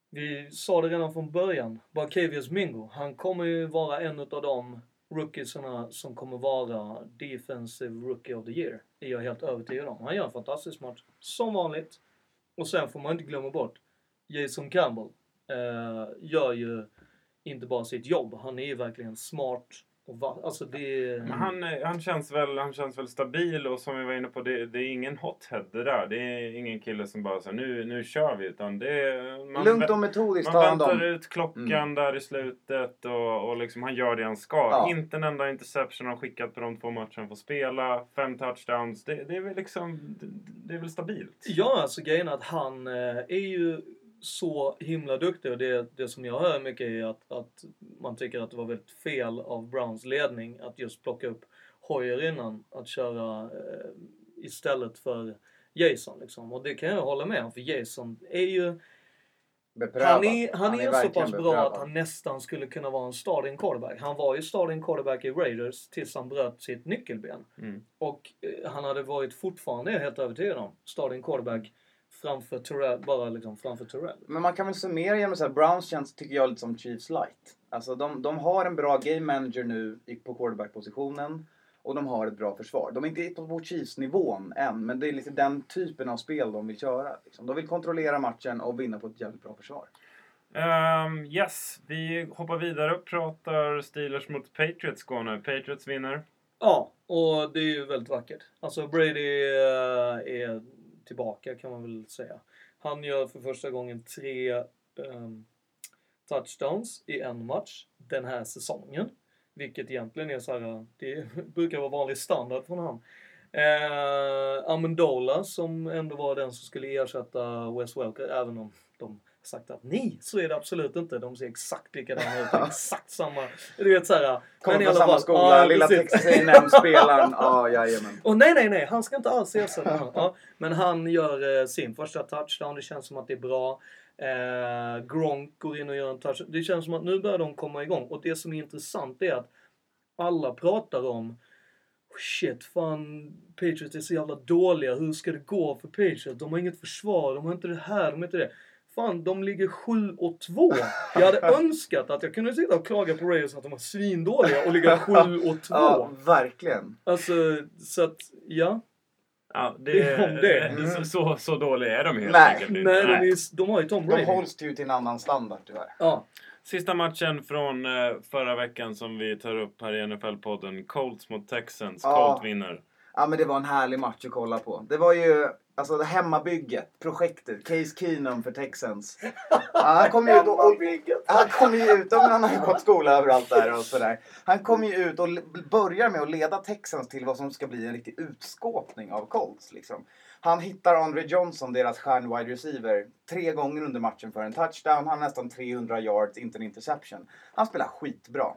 vi sa det redan från början. Barkavius-Mingo, han kommer ju vara en av de rookiesarna som kommer vara Defensive Rookie of the Year. Det är jag helt övertygad om. Han gör en fantastisk match, som vanligt. Och sen får man inte glömma bort, Jason Campbell eh, gör ju inte bara sitt jobb, han är ju verkligen smart. Och va- alltså det... Men han, han, känns väl, han känns väl stabil och som vi var inne på, det, det är ingen hothead det där. Det är ingen kille som bara säger nu, nu kör vi. Utan det är, man, Lugnt och metodiskt Man väntar dem. ut klockan Mm. där i slutet och, och liksom han gör det han ska. Ja. Inte en enda interception han skickat på de två matcherna han får spela. Fem touchdowns. Det, det är väl liksom, det, det är väl stabilt. Ja, alltså grejen är att han eh, är ju så himla duktig och det, det som jag hör mycket är att, att man tycker att det var väldigt fel av Browns ledning att just plocka upp Hoyer innan att köra eh, istället för Jason liksom. Och det kan jag hålla med om för Jason är ju Beprövad. han är, han är, så verkligen pass bra beprövad. att han nästan skulle kunna vara en starting quarterback. Han var ju starting quarterback i Raiders tills han bröt sitt nyckelben. Mm. Och eh, han hade varit fortfarande, är helt övertygad om, starting quarterback framför Terrell, bara liksom framför Terrell. Men man kan väl summera genom att säga Browns känns, tycker jag, lite som Chiefs light. Alltså de, de har en bra game manager nu på quarterback-positionen. Och de har ett bra försvar. De är inte på Chiefs-nivån än, men det är lite den typen av spel de vill köra. Liksom. De vill kontrollera matchen och vinna på ett jävligt bra försvar. Ehm, yes, vi hoppar vidare och pratar Steelers mot Patriots Skåne. Patriots vinner. Ja, och det är ju väldigt vackert. Alltså Brady eh, är tillbaka kan man väl säga. Han gör för första gången tre um, touchdowns i en match den här säsongen. Vilket egentligen är så här, det [laughs] brukar vara vanlig standard från han. Eh, Amendola som ändå var den som skulle ersätta Wes Welker, även om de sagt att nej, så är det absolut inte. De ser exakt likadana ut, [laughs] exakt samma. Du vet såhär. Kommer från samma skola, ja, lilla. Texas A&M-spelaren. [laughs] Ja, jajamän. Och nej, nej, nej, han ska inte alls ersätta. [laughs] Ja, men han gör eh, sin första touchdown, det känns som att det är bra. Eh, Gronk går in och gör en touchdown. Det känns som att nu börjar de komma igång. Och det som är intressant är att alla pratar om Shit, fan, Patriots är så jävla dåliga. Hur ska det gå för Patriots? De har inget försvar, de har inte det här, de har inte det. Fan, de ligger 7 och 2. Jag hade [laughs] önskat att jag kunde sitta och klaga på Raiders att de var svindåliga och ligga 7 [laughs] och 2. Ja, verkligen. Alltså, så att, ja. Ja, det, Det är om det. Mm. Så, så, så dåliga är de helt Nej. enkelt inte. Nej, de, är, de har ju Tom De Brady. hålls ju till en annan standard tyvärr. Ja. Sista matchen från eh, förra veckan som vi tar upp här i NFL-podden. Colts mot Texans. Ja. Vinner. Ja men det var en härlig match att kolla på. Det var ju alltså hemmabygget, projektet, Case Keenum för Texans. [laughs] Ja, han kom ju ut och, han kom ju ut, ja, men han har ju gått skola överallt där och sådär. Han kom ju ut och börjar med att leda Texans till vad som ska bli en riktig utskåpning av Colts liksom. Han hittar Andre Johnson, deras stjärn-wide receiver, tre gånger under matchen för en touchdown. Han har nästan 300 yards, inte en interception. Han spelar skitbra.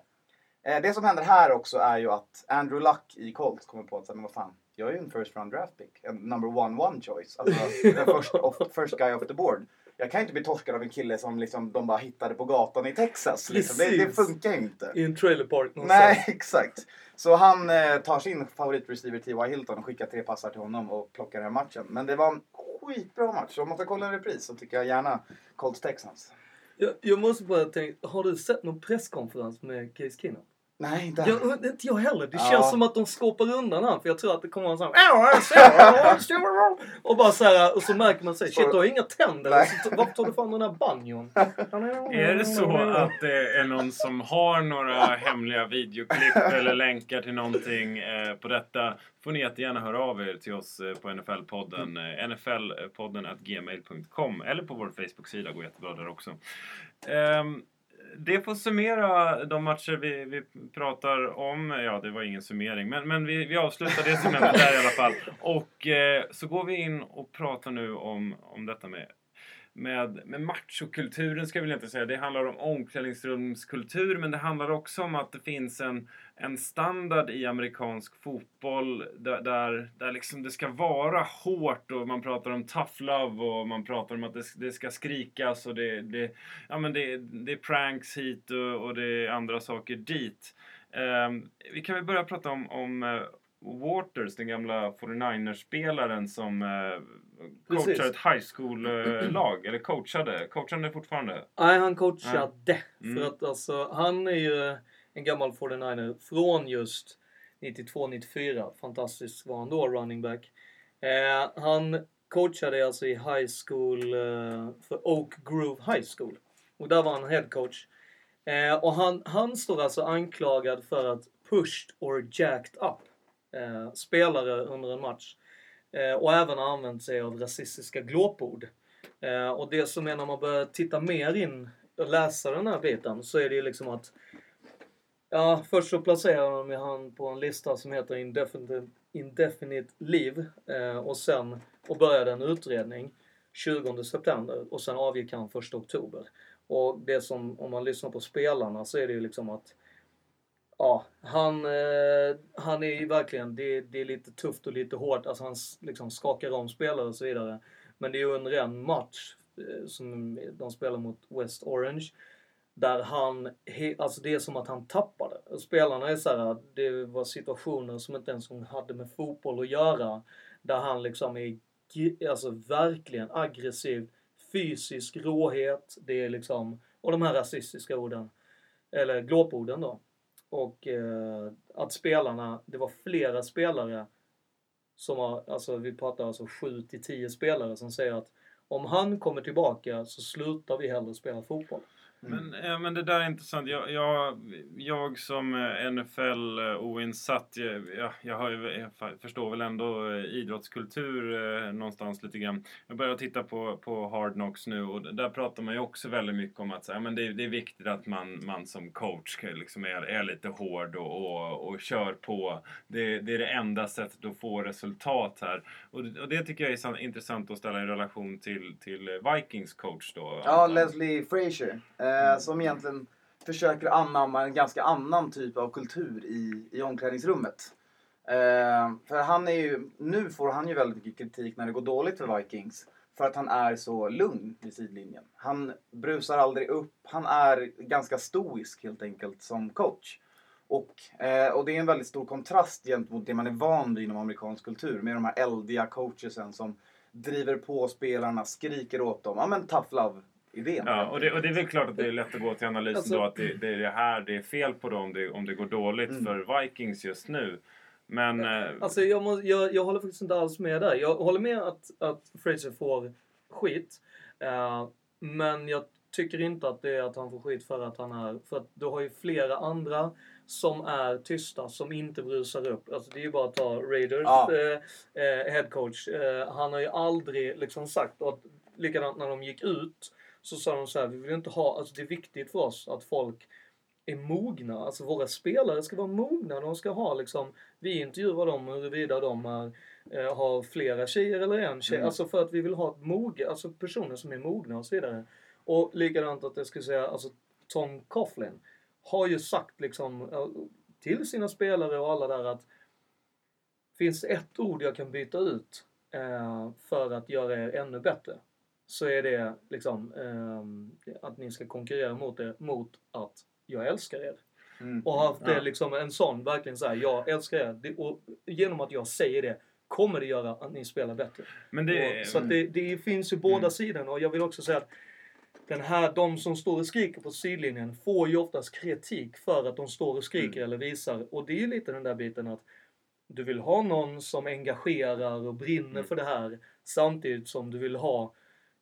Eh, det som händer här också är ju att Andrew Luck i Colts kommer på att, men vad fan, jag är ju en first round draft pick. En number one one choice. Alltså, den first, off, first guy off the board. Jag kan inte bli torskad av en kille som liksom, de bara hittade på gatan i Texas. Liksom. Det, det funkar inte. I en trailer park någonstans. Nej, [laughs] exakt. Så han eh, tar sin favoritreceiver T.Y. Hilton och skickar tre passar till honom och plockar hem matchen. Men det var en skitbra match. Så om man ska kolla en repris så tycker jag gärna Colts Texans. Jag, jag måste bara tänka, har du sett någon presskonferens med Case Keenum? Nej, inte Jag, inte jag heller. Det Ja. känns som att de skåpar undan han för jag tror att det kommer en sån här och bara så här och så märker man sig shit du har inga tänder. Så, varför tar du fram den här banjon? Är det så att det är någon som har några hemliga videoklipp eller länkar till någonting eh, på detta får ni jättegärna höra av er till oss eh, på NFL-podden. Eh, nflpodden at gmail.com eller på vår Facebook-sida. går jättebra där också. Ehm, det får summera de matcher vi, vi pratar om. Ja, det var ingen summering, men, men vi, vi avslutar det som hände där i alla fall. Och eh, så går vi in och pratar nu om, om detta med med, med machokulturen ska jag väl inte säga. Det handlar om omklädningsrumskultur men det handlar också om att det finns en, en standard i amerikansk fotboll där, där, där liksom det ska vara hårt och man pratar om tough love och man pratar om att det, det ska skrikas och det, det, ja, men det, det är pranks hit och, och det är andra saker dit. Ehm, vi kan väl börja prata om, om eh, Waters, den gamla 49ers-spelaren som Precis. coachar ett high school-lag. eller coachade. Det fortfarande? Nej, han coachade. Mm. För att alltså, han är ju en gammal 49er från just 92-94. Fantastisk var han då, running back. Eh, han coachade alltså i high school eh, för Oak Grove High School. Och där var han head coach. Eh, och han, han står alltså anklagad för att pushed or jacked up eh, spelare under en match. Eh, och även använt sig av rasistiska glåpord. Eh, och det som är när man börjar titta mer in och läsa den här biten så är det ju liksom att Ja, först så placerade de han på en lista som heter Indefinite, Indefinite Leave eh, och sen och började en utredning 20 september och sen avgick han 1 oktober. Och det som, om man lyssnar på spelarna så är det ju liksom att Ja, han, eh, han är ju verkligen, det, det är lite tufft och lite hårt, alltså han liksom skakar om spelare och så vidare. Men det är ju under en match eh, som de spelar mot West Orange där han, he, alltså det är som att han tappade. Spelarna är så här, det var situationer som inte ens hade med fotboll att göra. Där han liksom är, alltså verkligen aggressiv, fysisk råhet, det är liksom, och de här rasistiska orden. Eller glåporden då. Och eh, att spelarna, det var flera spelare som har, alltså vi pratar alltså 7 till 10 spelare som säger att om han kommer tillbaka så slutar vi hellre spela fotboll. Men, eh, men det där är intressant. Jag, jag, jag som eh, NFL-oinsatt, jag, jag, jag, har jag fa- förstår väl ändå eh, idrottskultur eh, någonstans lite grann. Jag börjar titta på, på Hard Knocks nu och där pratar man ju också väldigt mycket om att så här, men det, är- det är viktigt att man, man som coach liksom är, är lite hård och, och, och kör på. Det, det är det enda sättet att få resultat här. Och, det- och det tycker jag är intressant att ställa i relation till, till eh, Vikings coach då. Ja. Leslie Frazier. Eh, som egentligen försöker anamma en ganska annan typ av kultur i, i omklädningsrummet. Eh, för han är ju, nu får han ju väldigt mycket kritik när det går dåligt för Vikings. För att han är så lugn vid sidlinjen. Han brusar aldrig upp. Han är ganska stoisk helt enkelt som coach. Och, eh, och det är en väldigt stor kontrast gentemot det man är van vid inom amerikansk kultur. Med de här eldiga coachesen som driver på spelarna, skriker åt dem. Ja men tough love-idén. Ja, och det, och det är väl klart att det är lätt att gå till analysen Alltså- då att det, det är det här det är fel på då om det, om det går dåligt Mm. för Vikings just nu. Men... eh, Alltså jag, må, jag, jag håller faktiskt inte alls med där. Jag håller med att, att Fraser får skit. Eh, men jag tycker inte att det är att han får skit för att han är... För att du har ju flera andra som är tysta, som inte brusar upp. Alltså det är ju bara att ta Raiders Ja. eh, eh, headcoach. Eh, han har ju aldrig liksom sagt, och att, likadant när de gick ut, så sa de så här, vi vill inte ha, alltså det är viktigt för oss att folk är mogna. Alltså våra spelare ska vara mogna. De ska ha liksom, vi intervjuar dem huruvida de är eh, ha flera tjejer eller en tjej. Mm. Alltså för att vi vill ha moge, alltså personer som är mogna och så vidare. Och likadant att jag skulle säga, alltså Tom Coughlin har ju sagt liksom eh, till sina spelare och alla där att finns det ett ord jag kan byta ut eh, för att göra er ännu bättre så är det liksom eh, att ni ska konkurrera mot er mot att jag älskar er. Mm. Och haft det Ja. liksom en sån, verkligen så här, jag älskar er. Det, och genom att jag säger det kommer det göra att ni spelar bättre. Men det... och, så det, det finns ju båda Mm. sidorna och jag vill också säga att den här, de som står och skriker på sidlinjen får ju oftast kritik för att de står och skriker eller visar. Och det är ju lite den där biten att du vill ha någon som engagerar och brinner Mm. för det här samtidigt som du vill ha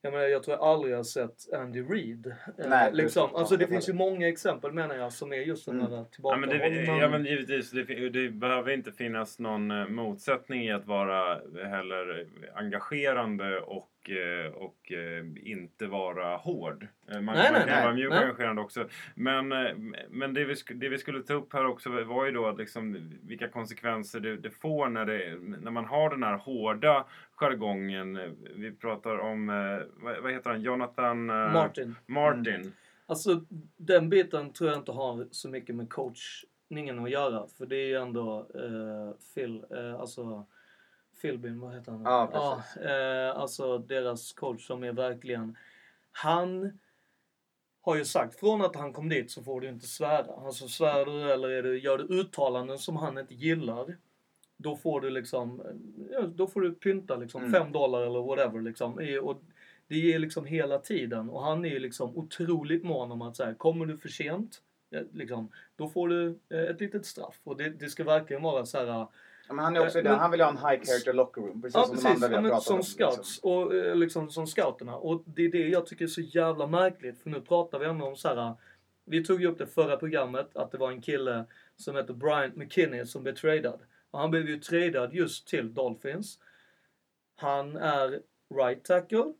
jag menar, jag tror jag aldrig har sett Andy Reid. Eh, Nej, liksom. Alltså det Ja, finns ju många exempel menar jag som är just den Mm. där Ja tillbaka men, det, ja men givetvis, det, det behöver inte finnas någon eh, motsättning i att vara heller engagerande och, eh, och eh, inte vara hård. Eh, Man, Nej, man nej, kan nej. vara mjuk och engagerande också. Men, eh, men det, vi, det vi skulle ta upp här också var ju då liksom vilka konsekvenser det, det får när, det, när man har den här hårda jargongen. Vi pratar om, eh, vad, vad heter han, Jonathan eh, Martin. Martin. Alltså den biten tror jag inte har så mycket med coachningen att göra. För det är ju ändå eh, Phil, eh, alltså Philbin, vad heter han? Ja, precis. eh, alltså deras coach som är verkligen, han har ju sagt från att han kom dit så får du inte svära. Alltså svär du eller är du, gör du uttalanden som han inte gillar då får du liksom, ja, då får du pynta liksom Mm. fem dollar eller whatever liksom. Och det är liksom hela tiden och han är ju liksom otroligt mån om att så här, kommer du för sent, ja, liksom, då får du eh, ett litet straff. Och det, det ska verkligen vara så här, Ja, men han är också Eh, men- Han vill ha en high character locker room. Precis ja som de precis, andra vi har men pratat som om. scouts liksom. och eh, liksom som scouterna. Och det är det jag tycker är så jävla märkligt för nu pratar vi ändå om så här. Vi tog ju upp det förra programmet att det var en kille som heter Bryant McKinney som blev tradad. Och han blev ju tradad just till Dolphins. Han är right tackle.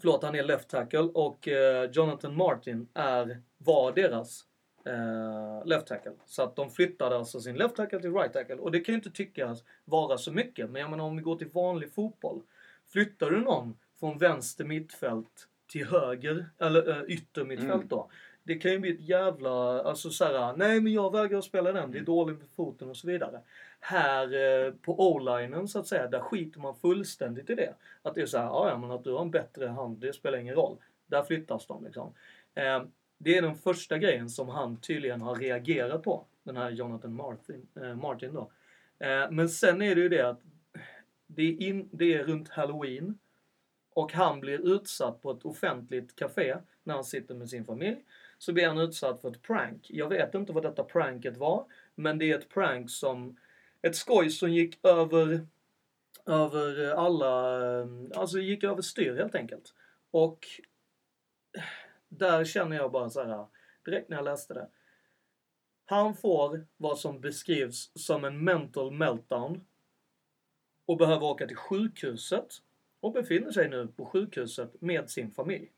Förlåt, han är left tackle och eh, Jonathan Martin är, var deras eh, left tackle. Så att de flyttade alltså sin left tackle till right tackle. Och det kan ju inte tyckas vara så mycket. Men jag menar om vi går till vanlig fotboll. Flyttar du någon från vänster mittfält till höger, eller äh, ytter mittfält Mm. då. Det kan ju bli ett jävla, alltså såhär, nej men jag vägrar spela den, det är dåligt med foten och så vidare. Här eh, på o-linen så att säga, där skiter man fullständigt i det. Att det är såhär, ja men att du har en bättre hand, det spelar ingen roll. Där flyttas de liksom. Eh, det är den första grejen som han tydligen har reagerat på. Den här Jonathan Martin, eh, Martin då. Eh, men sen är det ju det att det är, in, det är runt halloween. Och han blir utsatt på ett offentligt café när han sitter med sin familj. Så blir han utsatt för ett prank. Jag vet inte vad detta pranket var. Men det är ett prank som... Ett skoj som gick över... Över alla... Eh, alltså gick över styr helt enkelt. Och... Där känner jag bara så här direkt när jag läste det. Han får vad som beskrivs som en mental meltdown och behöver åka till sjukhuset och befinner sig nu på sjukhuset med sin familj.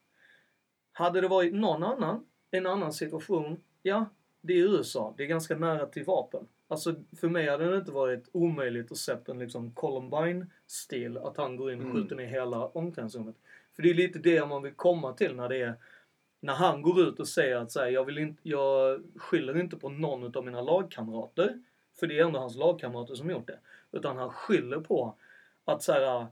Hade det varit någon annan, en annan situation, ja, det är USA. Det är ganska nära till vapen. Alltså för mig hade det inte varit omöjligt att sätta en liksom Columbine-stil, att han går in och Mm. skjuter ner hela omklädningsrummet. För det är lite det man vill komma till när det är när han går ut och säger att så här, jag, vill inte, jag skyller inte på någon av mina lagkamrater. För det är ändå hans lagkamrater som gjort det. Utan han skyller på att så här,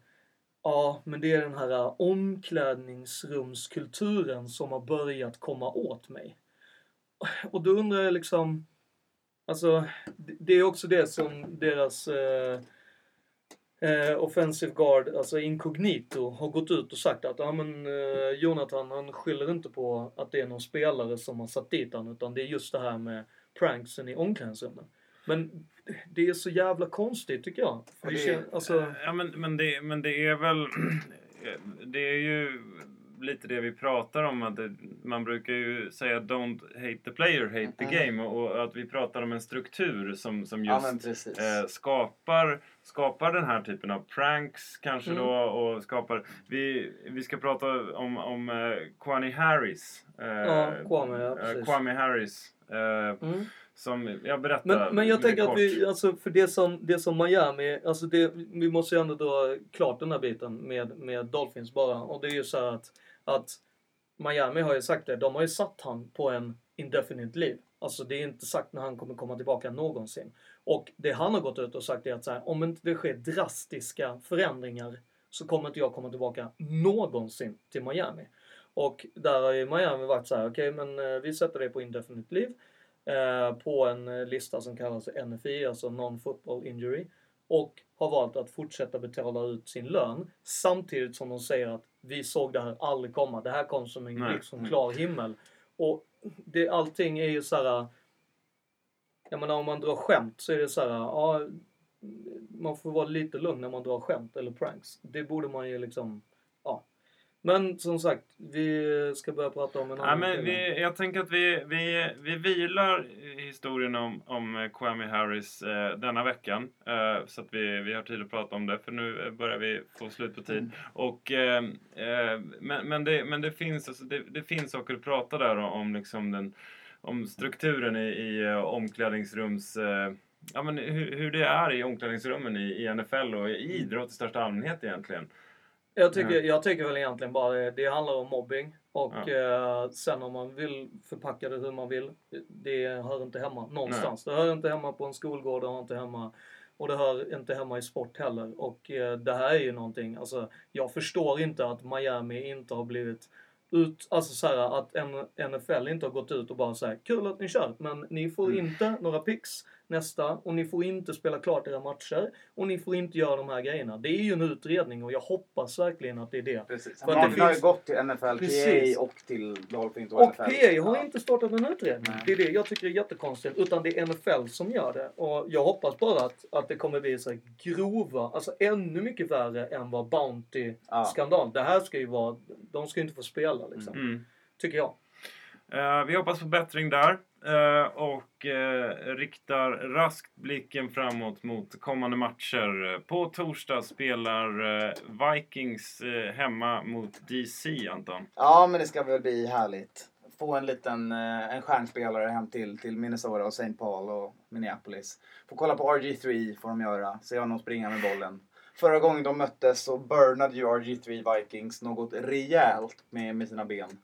ja men det är den här omklädningsrumskulturen som har börjat komma åt mig. Och då undrar jag liksom, alltså det- det är också det som deras eh, eh, offensive guard, alltså incognito, har gått ut och sagt att ja, men, eh, Jonathan han skyller inte på att det är någon spelare som har satt dit han utan det är just det här med pranksen i omklädningsrummen. Men det är så jävla konstigt tycker jag. För det alltså, Ja, men, men, det, men det är väl... [clears throat] Det är ju lite det vi pratar om. Att det, man brukar ju säga don't hate the player, hate the game. Och, och att vi pratar om en struktur som, som Ja just precis. eh, skapar, skapar den här typen av pranks kanske Mm. då. Och skapar, vi, vi ska prata om, om eh, Kwame Harris. Eh, Ja, Kwame, ja, eh, precis. Kwame Harris. Mm, Som jag berättar Men, men jag tänker att kort. vi, alltså för det som, det som Miami, alltså det, vi måste ju ändå dra klart den här biten med, med Dolphins bara. Och det är ju så här att, att Miami har ju sagt det, de har ju satt han på en indefinite leave. Alltså det är inte sagt när han kommer komma tillbaka någonsin. Och det han har gått ut och sagt är att här, om inte det sker drastiska förändringar så kommer inte jag komma tillbaka någonsin till Miami. Och där har ju Miami varit så här, okej men eh, vi sätter det på indefinite leave eh, på en eh, lista som kallas NFI, alltså Non-Football Injury. Och har valt att fortsätta betala ut sin lön samtidigt som de säger att vi såg det här aldrig komma. Det här kom som en blixt från klar himmel. Och det, allting är ju så här. Jag menar om man drar skämt så är det så här, ja, man får vara lite lugn när man drar skämt eller pranks. Det borde man ju liksom, ja. Men som sagt, vi ska börja prata om en Ja, annan men kille. vi, jag tänker att vi, vi, vi vilar historien om, om Kwame Harris eh, denna veckan. Eh, så att vi, vi har tid att prata om det, för nu eh, börjar vi få slut på tid. Mm. Och, eh, eh, men, men, det, men det, finns, alltså, det, det finns saker att prata där om, liksom den, om strukturen i, i eh, omklädningsrums... Eh, ja, men hur, hur det är i omklädningsrummen i, i NFL och i idrott i största allmänhet egentligen. Jag tycker, jag tycker väl egentligen bara det, det handlar om mobbing. Och Ja. eh, sen om man vill förpacka det hur man vill. Det hör inte hemma någonstans. Det hör inte hemma på en skolgård, det hör inte hemma och det hör inte hemma i sport heller. Och eh, det här är ju någonting, alltså jag förstår inte att Miami inte har blivit ut, alltså så här, att en NFL inte har gått ut och bara säger kul att ni kör men ni får Mm. inte några picks nästa och ni får inte spela klart era matcher och ni får inte göra de här grejerna. Det är ju en utredning och jag hoppas verkligen att det är det. Precis. För att det har ju gått till NFL, Precis. PA och till Dolphins och, Och NFL. PA har Ja. inte startat en utredning. Nej. Det är det jag tycker är jättekonstigt. Utan det är NFL som gör det. Och jag hoppas bara att, att det kommer bli så grova, alltså ännu mycket värre än vad Bounty-skandal. Det här ska ju vara, de ska ju inte få spela liksom. Mm. Tycker jag. Eh, vi hoppas på bättring där. Eh, och eh, riktar raskt blicken framåt mot kommande matcher. På torsdag spelar eh, Vikings eh, hemma mot DC, Anton. ja, men det ska väl bli härligt. Få en liten eh, en stjärnspelare hem till, till Minnesota och St. Paul och Minneapolis. Få kolla på RG3 får de göra. Se honom springa med bollen. Förra gången de möttes så burnade ju RG3 Vikings något rejält med, med sina ben.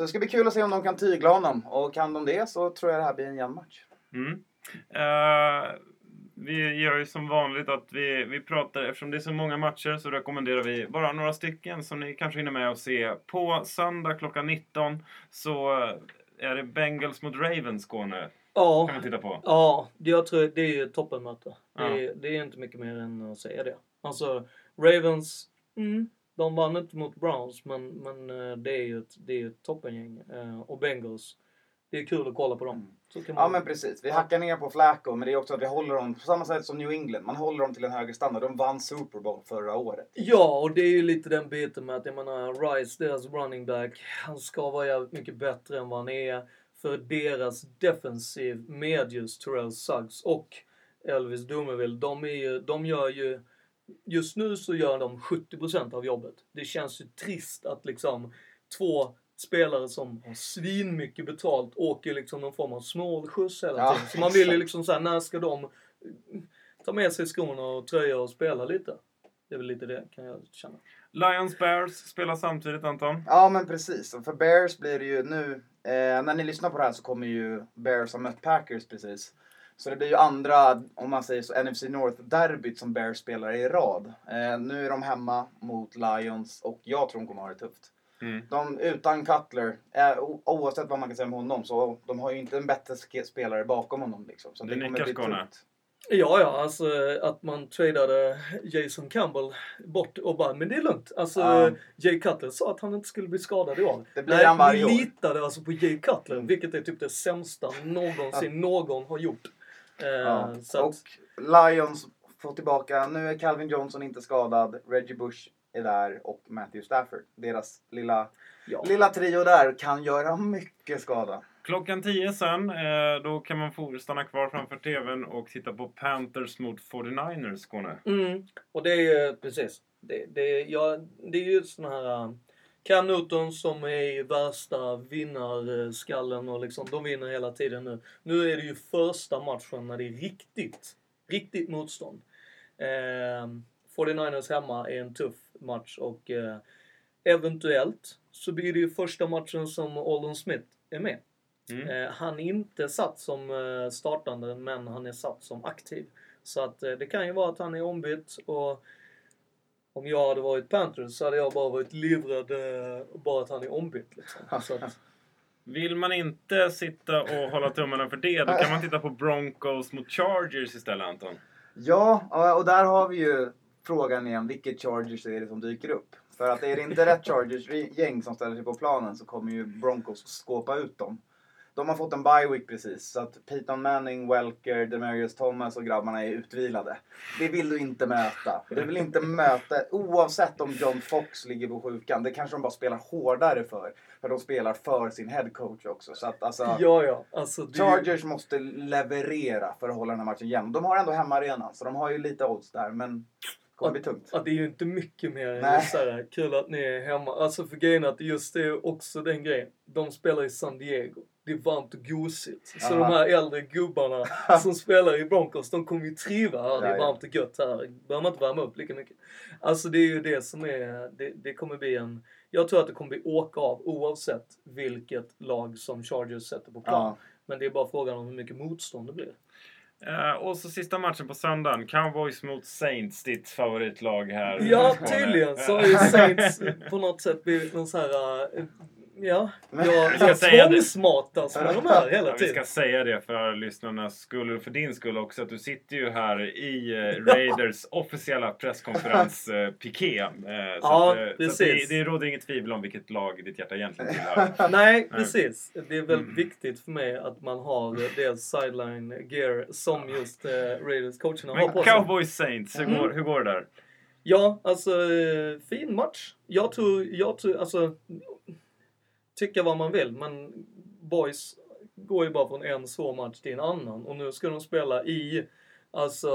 Så det ska bli kul att se om de kan tygla honom. Och kan de det så tror jag det här blir en jämn match. Mm. Eh, vi gör ju som vanligt att vi, vi pratar, eftersom det är så många matcher så rekommenderar vi bara några stycken som ni kanske hinner med att se. På söndag klockan 19 så är det Bengals mot Ravens, Skåne. Ja, kan vi titta på. ja jag tror det är ju ett toppenmöte. Det, Ja. är, det är inte mycket mer än att säga det. Alltså, Ravens, mm, de vann inte mot Browns men, men eh, det är ju ett, det är ju ett toppengäng. Eh, Och Bengals, det är kul att kolla på dem. Kan man, Ja men precis. Vi hackar ner på Flacco men det är också att vi håller dem på samma sätt som New England. Man håller dem till en högre standard. De vann Super Bowl förra året. Ja, och det är ju lite den biten med att jag menar, Rice, deras running back, han ska vara jävligt mycket bättre än vad han är. För deras defensiv med just Terrell Suggs och Elvis Dumerville, de, är ju, de gör ju... Just nu så gör de 70% av jobbet. Det känns ju trist att liksom två spelare som har svin mycket betalt åker liksom någon form av snålskjuts hela Ja, tiden. Så man vill ju liksom såhär, när ska de ta med sig skorna och tröja och spela lite? Det är väl lite det kan jag känna. Lions Bears spelar samtidigt, Anton. Ja men precis. Och för Bears blir det ju nu. Eh, när ni lyssnar på det här så kommer ju Bears ha mött Packers precis. Så det blir ju andra, om man säger så, NFC North-derbyt som Bears spelar i rad. Eh, nu är de hemma mot Lions och jag tror de kommer ha det tufft. Mm. De, utan Cutler, eh, oavsett vad man kan säga om honom, så de har ju inte en bättre spelare bakom honom. Liksom. Så Det det, kommer nickar bli tufft. Ja, ja, alltså att man tradade Jason Campbell bort och bara, men det är lugnt. Alltså, Ja. Jay Cutler sa att han inte skulle bli skadad i år. Det blir han varje vi år. litade alltså på Jay Cutler, Mm. vilket är typ det sämsta någonsin någon har gjort. Eh, Ja. så att, Och Lions får tillbaka, nu är Calvin Johnson inte skadad, Reggie Bush är där och Matthew Stafford. Deras lilla, ja. lilla trio där kan göra mycket skada. Klockan 10 sen, eh, då kan man få stanna kvar framför TVn och titta på Panthers mot 49ers, Skåne. Mm. Och det är ju precis. Det, det, ja, det är ju såna här... Cam Newton som är värsta vinnarskallen och liksom, de vinner hela tiden nu. Nu är det ju första matchen när det är riktigt, riktigt motstånd. Eh, 49ers hemma är en tuff match och eh, eventuellt så blir det ju första matchen som Aldon Smith är med. Mm. Eh, han är inte satt som eh, startande, men han är satt som aktiv. Så att eh, det kan ju vara att han är ombytt och om jag hade varit Panthers så hade jag bara varit livrädd eh, bara att han är ombytt. Liksom. Att, Vill man inte sitta och hålla tummarna för det, då kan man titta på Broncos mot Chargers istället Anton. Ja, och- och där har vi ju frågan igen, vilket Chargers är det som dyker upp? För att är det inte rätt Chargers-gäng som ställer sig på planen så kommer ju Broncos skåpa ut dem. De har fått en bye week precis, så att Peyton Manning, Welker, Demarius Thomas och grabbarna är utvilade. Det vill du inte möta. Du vill inte möta, oavsett om John Fox ligger på sjukan, det kanske de bara spelar hårdare för. För de spelar för sin headcoach också. Så att alltså... ja, ja. Alltså, det, Chargers måste leverera för att hålla den här matchen jämn. De har ändå hemmaarenan, så de har ju lite odds där, men det kommer bli tungt. Ja, det är ju inte mycket mer än så här, kul att ni är hemma. Alltså för grejen att just det är också den grejen. De spelar i San Diego. Det är varmt och gosigt. Så Aha. de här äldre gubbarna [laughs] som spelar i Broncos, de kommer ju triva här. Det är varmt och gött här. Behöver man inte värma upp lika mycket. Alltså det är ju det som är, det, det kommer bli en, jag tror att det kommer bli åka av oavsett vilket lag som Chargers sätter på plan. Ja. Men det är bara frågan om hur mycket motstånd det blir. Eh, och så sista matchen på söndagen. Cowboys mot Saints, ditt favoritlag här. Ja, tydligen så har ju [laughs] Saints på något sätt blivit någon så här... äh, Ja, jag, Vi ska jag säga det. tvångsmatas med de här hela Ja, vi ska tiden. säga det för lyssnarnas skull och för din skull också att du sitter ju här i eh, Raiders [laughs] officiella presskonferens eh, piké. Eh, så Ja, att, eh, precis. det, det råder inget tvivel om vilket lag ditt hjärta egentligen [laughs] tillhör. Nej, precis. Det är väldigt Mm. viktigt för mig att man har eh, dels sideline gear som just eh, Raiders coacherna har på sig. Cowboys Saints, hur, Mm. går, hur går det där? Ja, alltså eh, fin match. Jag tror, jag tror, alltså tycka vad man vill, men boys går ju bara från en svår match till en annan och nu ska de spela i alltså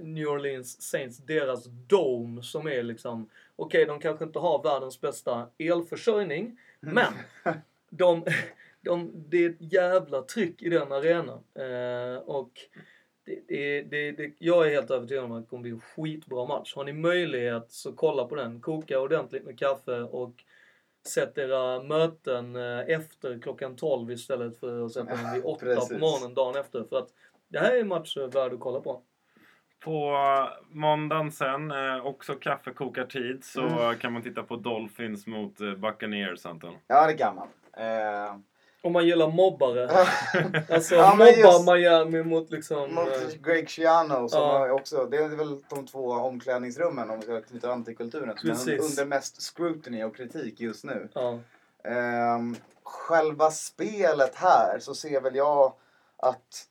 New Orleans Saints, deras dome som är liksom, okej de kanske inte har världens bästa elförsörjning, men [laughs] de, de, det är ett jävla tryck i den arenan. Eh, och det, det, det, det, jag är helt övertygad om att det kommer bli en skitbra match. Har ni möjlighet så kolla på den. Koka ordentligt med kaffe och sätt era möten eh, efter klockan 12 istället för att sätta dem vid 8 på morgonen dagen efter. För att det här är en match eh, värd att kolla på. På måndagen sen, eh, också kaffekokartid, så Mm. kan man titta på Dolphins mot eh, Buccaneers, Anton. Ja, det kan man. Eh, Om man gillar mobbare. Alltså [laughs] Ja, mobbar just- Miami mot liksom... mot eh, Greg Schiano som Ja. också, det är väl de två omklädningsrummen om vi ska knyta an till kulturen. som är under mest scrutiny och kritik just nu. ja. Ehm, själva spelet här så ser väl jag att...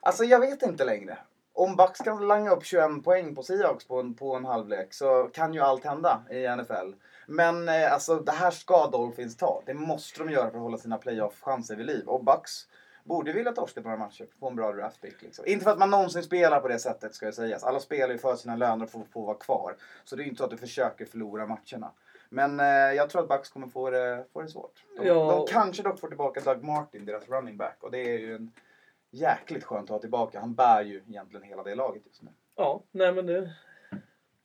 Alltså jag vet inte längre. Om Bucks kan langa upp 21 poäng på Seahawks på en, på en halvlek så kan ju allt hända i NFL. Men eh, alltså det här ska Dolphins ta. Det måste de göra för att hålla sina playoff-chanser vid liv. Och Bucks borde vilja torska några matcher på en bra draftpick. Liksom. Inte för att man någonsin spelar på det sättet ska jag sägas. Alla spelar ju för sina löner för att få vara kvar. Så det är ju inte så att du försöker förlora matcherna. Men eh, jag tror att Bucks kommer få det, få det svårt. De, Ja. de kanske dock får tillbaka Doug Martin, deras running back. Och det är ju en jäkligt skönt att ha tillbaka. Han bär ju egentligen hela det laget just nu. Ja, nej men det...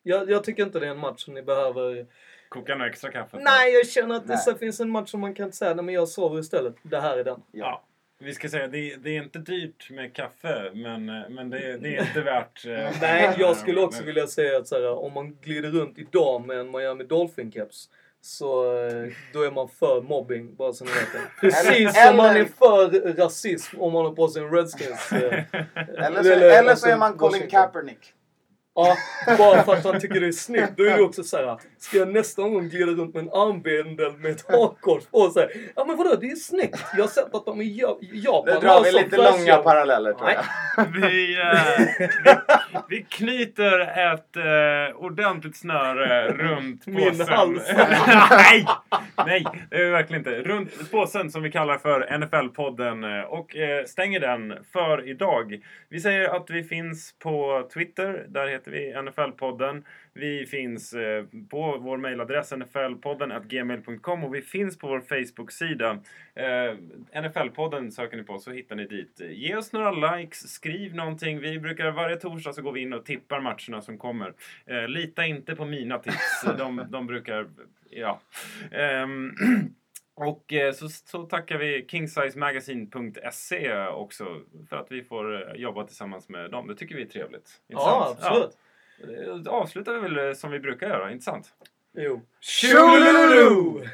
Jag, jag tycker inte det är en match som ni behöver... Koka några extra kaffe. för. Nej, jag känner att det Nej. finns en match som man kan säga, nej men jag sover istället. Det här är den. Ja. Vi ska säga, det, det är inte dyrt med kaffe, men, men det, det är inte värt... eh, [laughs] Nej, jag [laughs] skulle också vilja säga att så här, om man glider runt idag med en Miami Dolphin-keps så eh, då är man för mobbing, bara så ni vet det. [laughs] Precis Eller- som man eller- är för rasism om man har på sig en Redskins. eh, Eller så, Eller- eller så alltså, är man Colin. Kaepernick. Ja, bara för att han tycker det är snyggt. Då är det också så här. Ska jag nästa gång glida runt med en armbindel med ett hakkors på och säga Ja men vadå, det är snyggt. Jag har sett att de i Ja- i Japan Nu drar vi så lite långa paralleller tror Nej. jag. Vi, eh, vi, vi knyter ett eh, ordentligt snöre runt Min påsen. hals. [laughs] nej! Nej, det är det verkligen inte. Runt påsen som vi kallar för NFL-podden och eh, stänger den för idag. Vi säger att vi finns på Twitter. Där heter heter vi NFL-podden. Vi finns eh, på vår mejladress nflpodden gmail.com och vi finns på vår Facebook-sida. Eh, NFL-podden söker ni på så hittar ni dit. Ge oss några likes, skriv någonting. Vi brukar varje torsdag så går vi in och tippar matcherna som kommer. Eh, lita inte på mina tips. [laughs] De, de brukar, ja. [clears throat] Och eh, så, så tackar vi kingsizemagazine.se också för att vi får eh, jobba tillsammans med dem. Det tycker vi är trevligt. Ja, Intressant. absolut. Ja. Då avslutar vi väl eh, som vi brukar göra, inte sant? Jo. Tjolululu!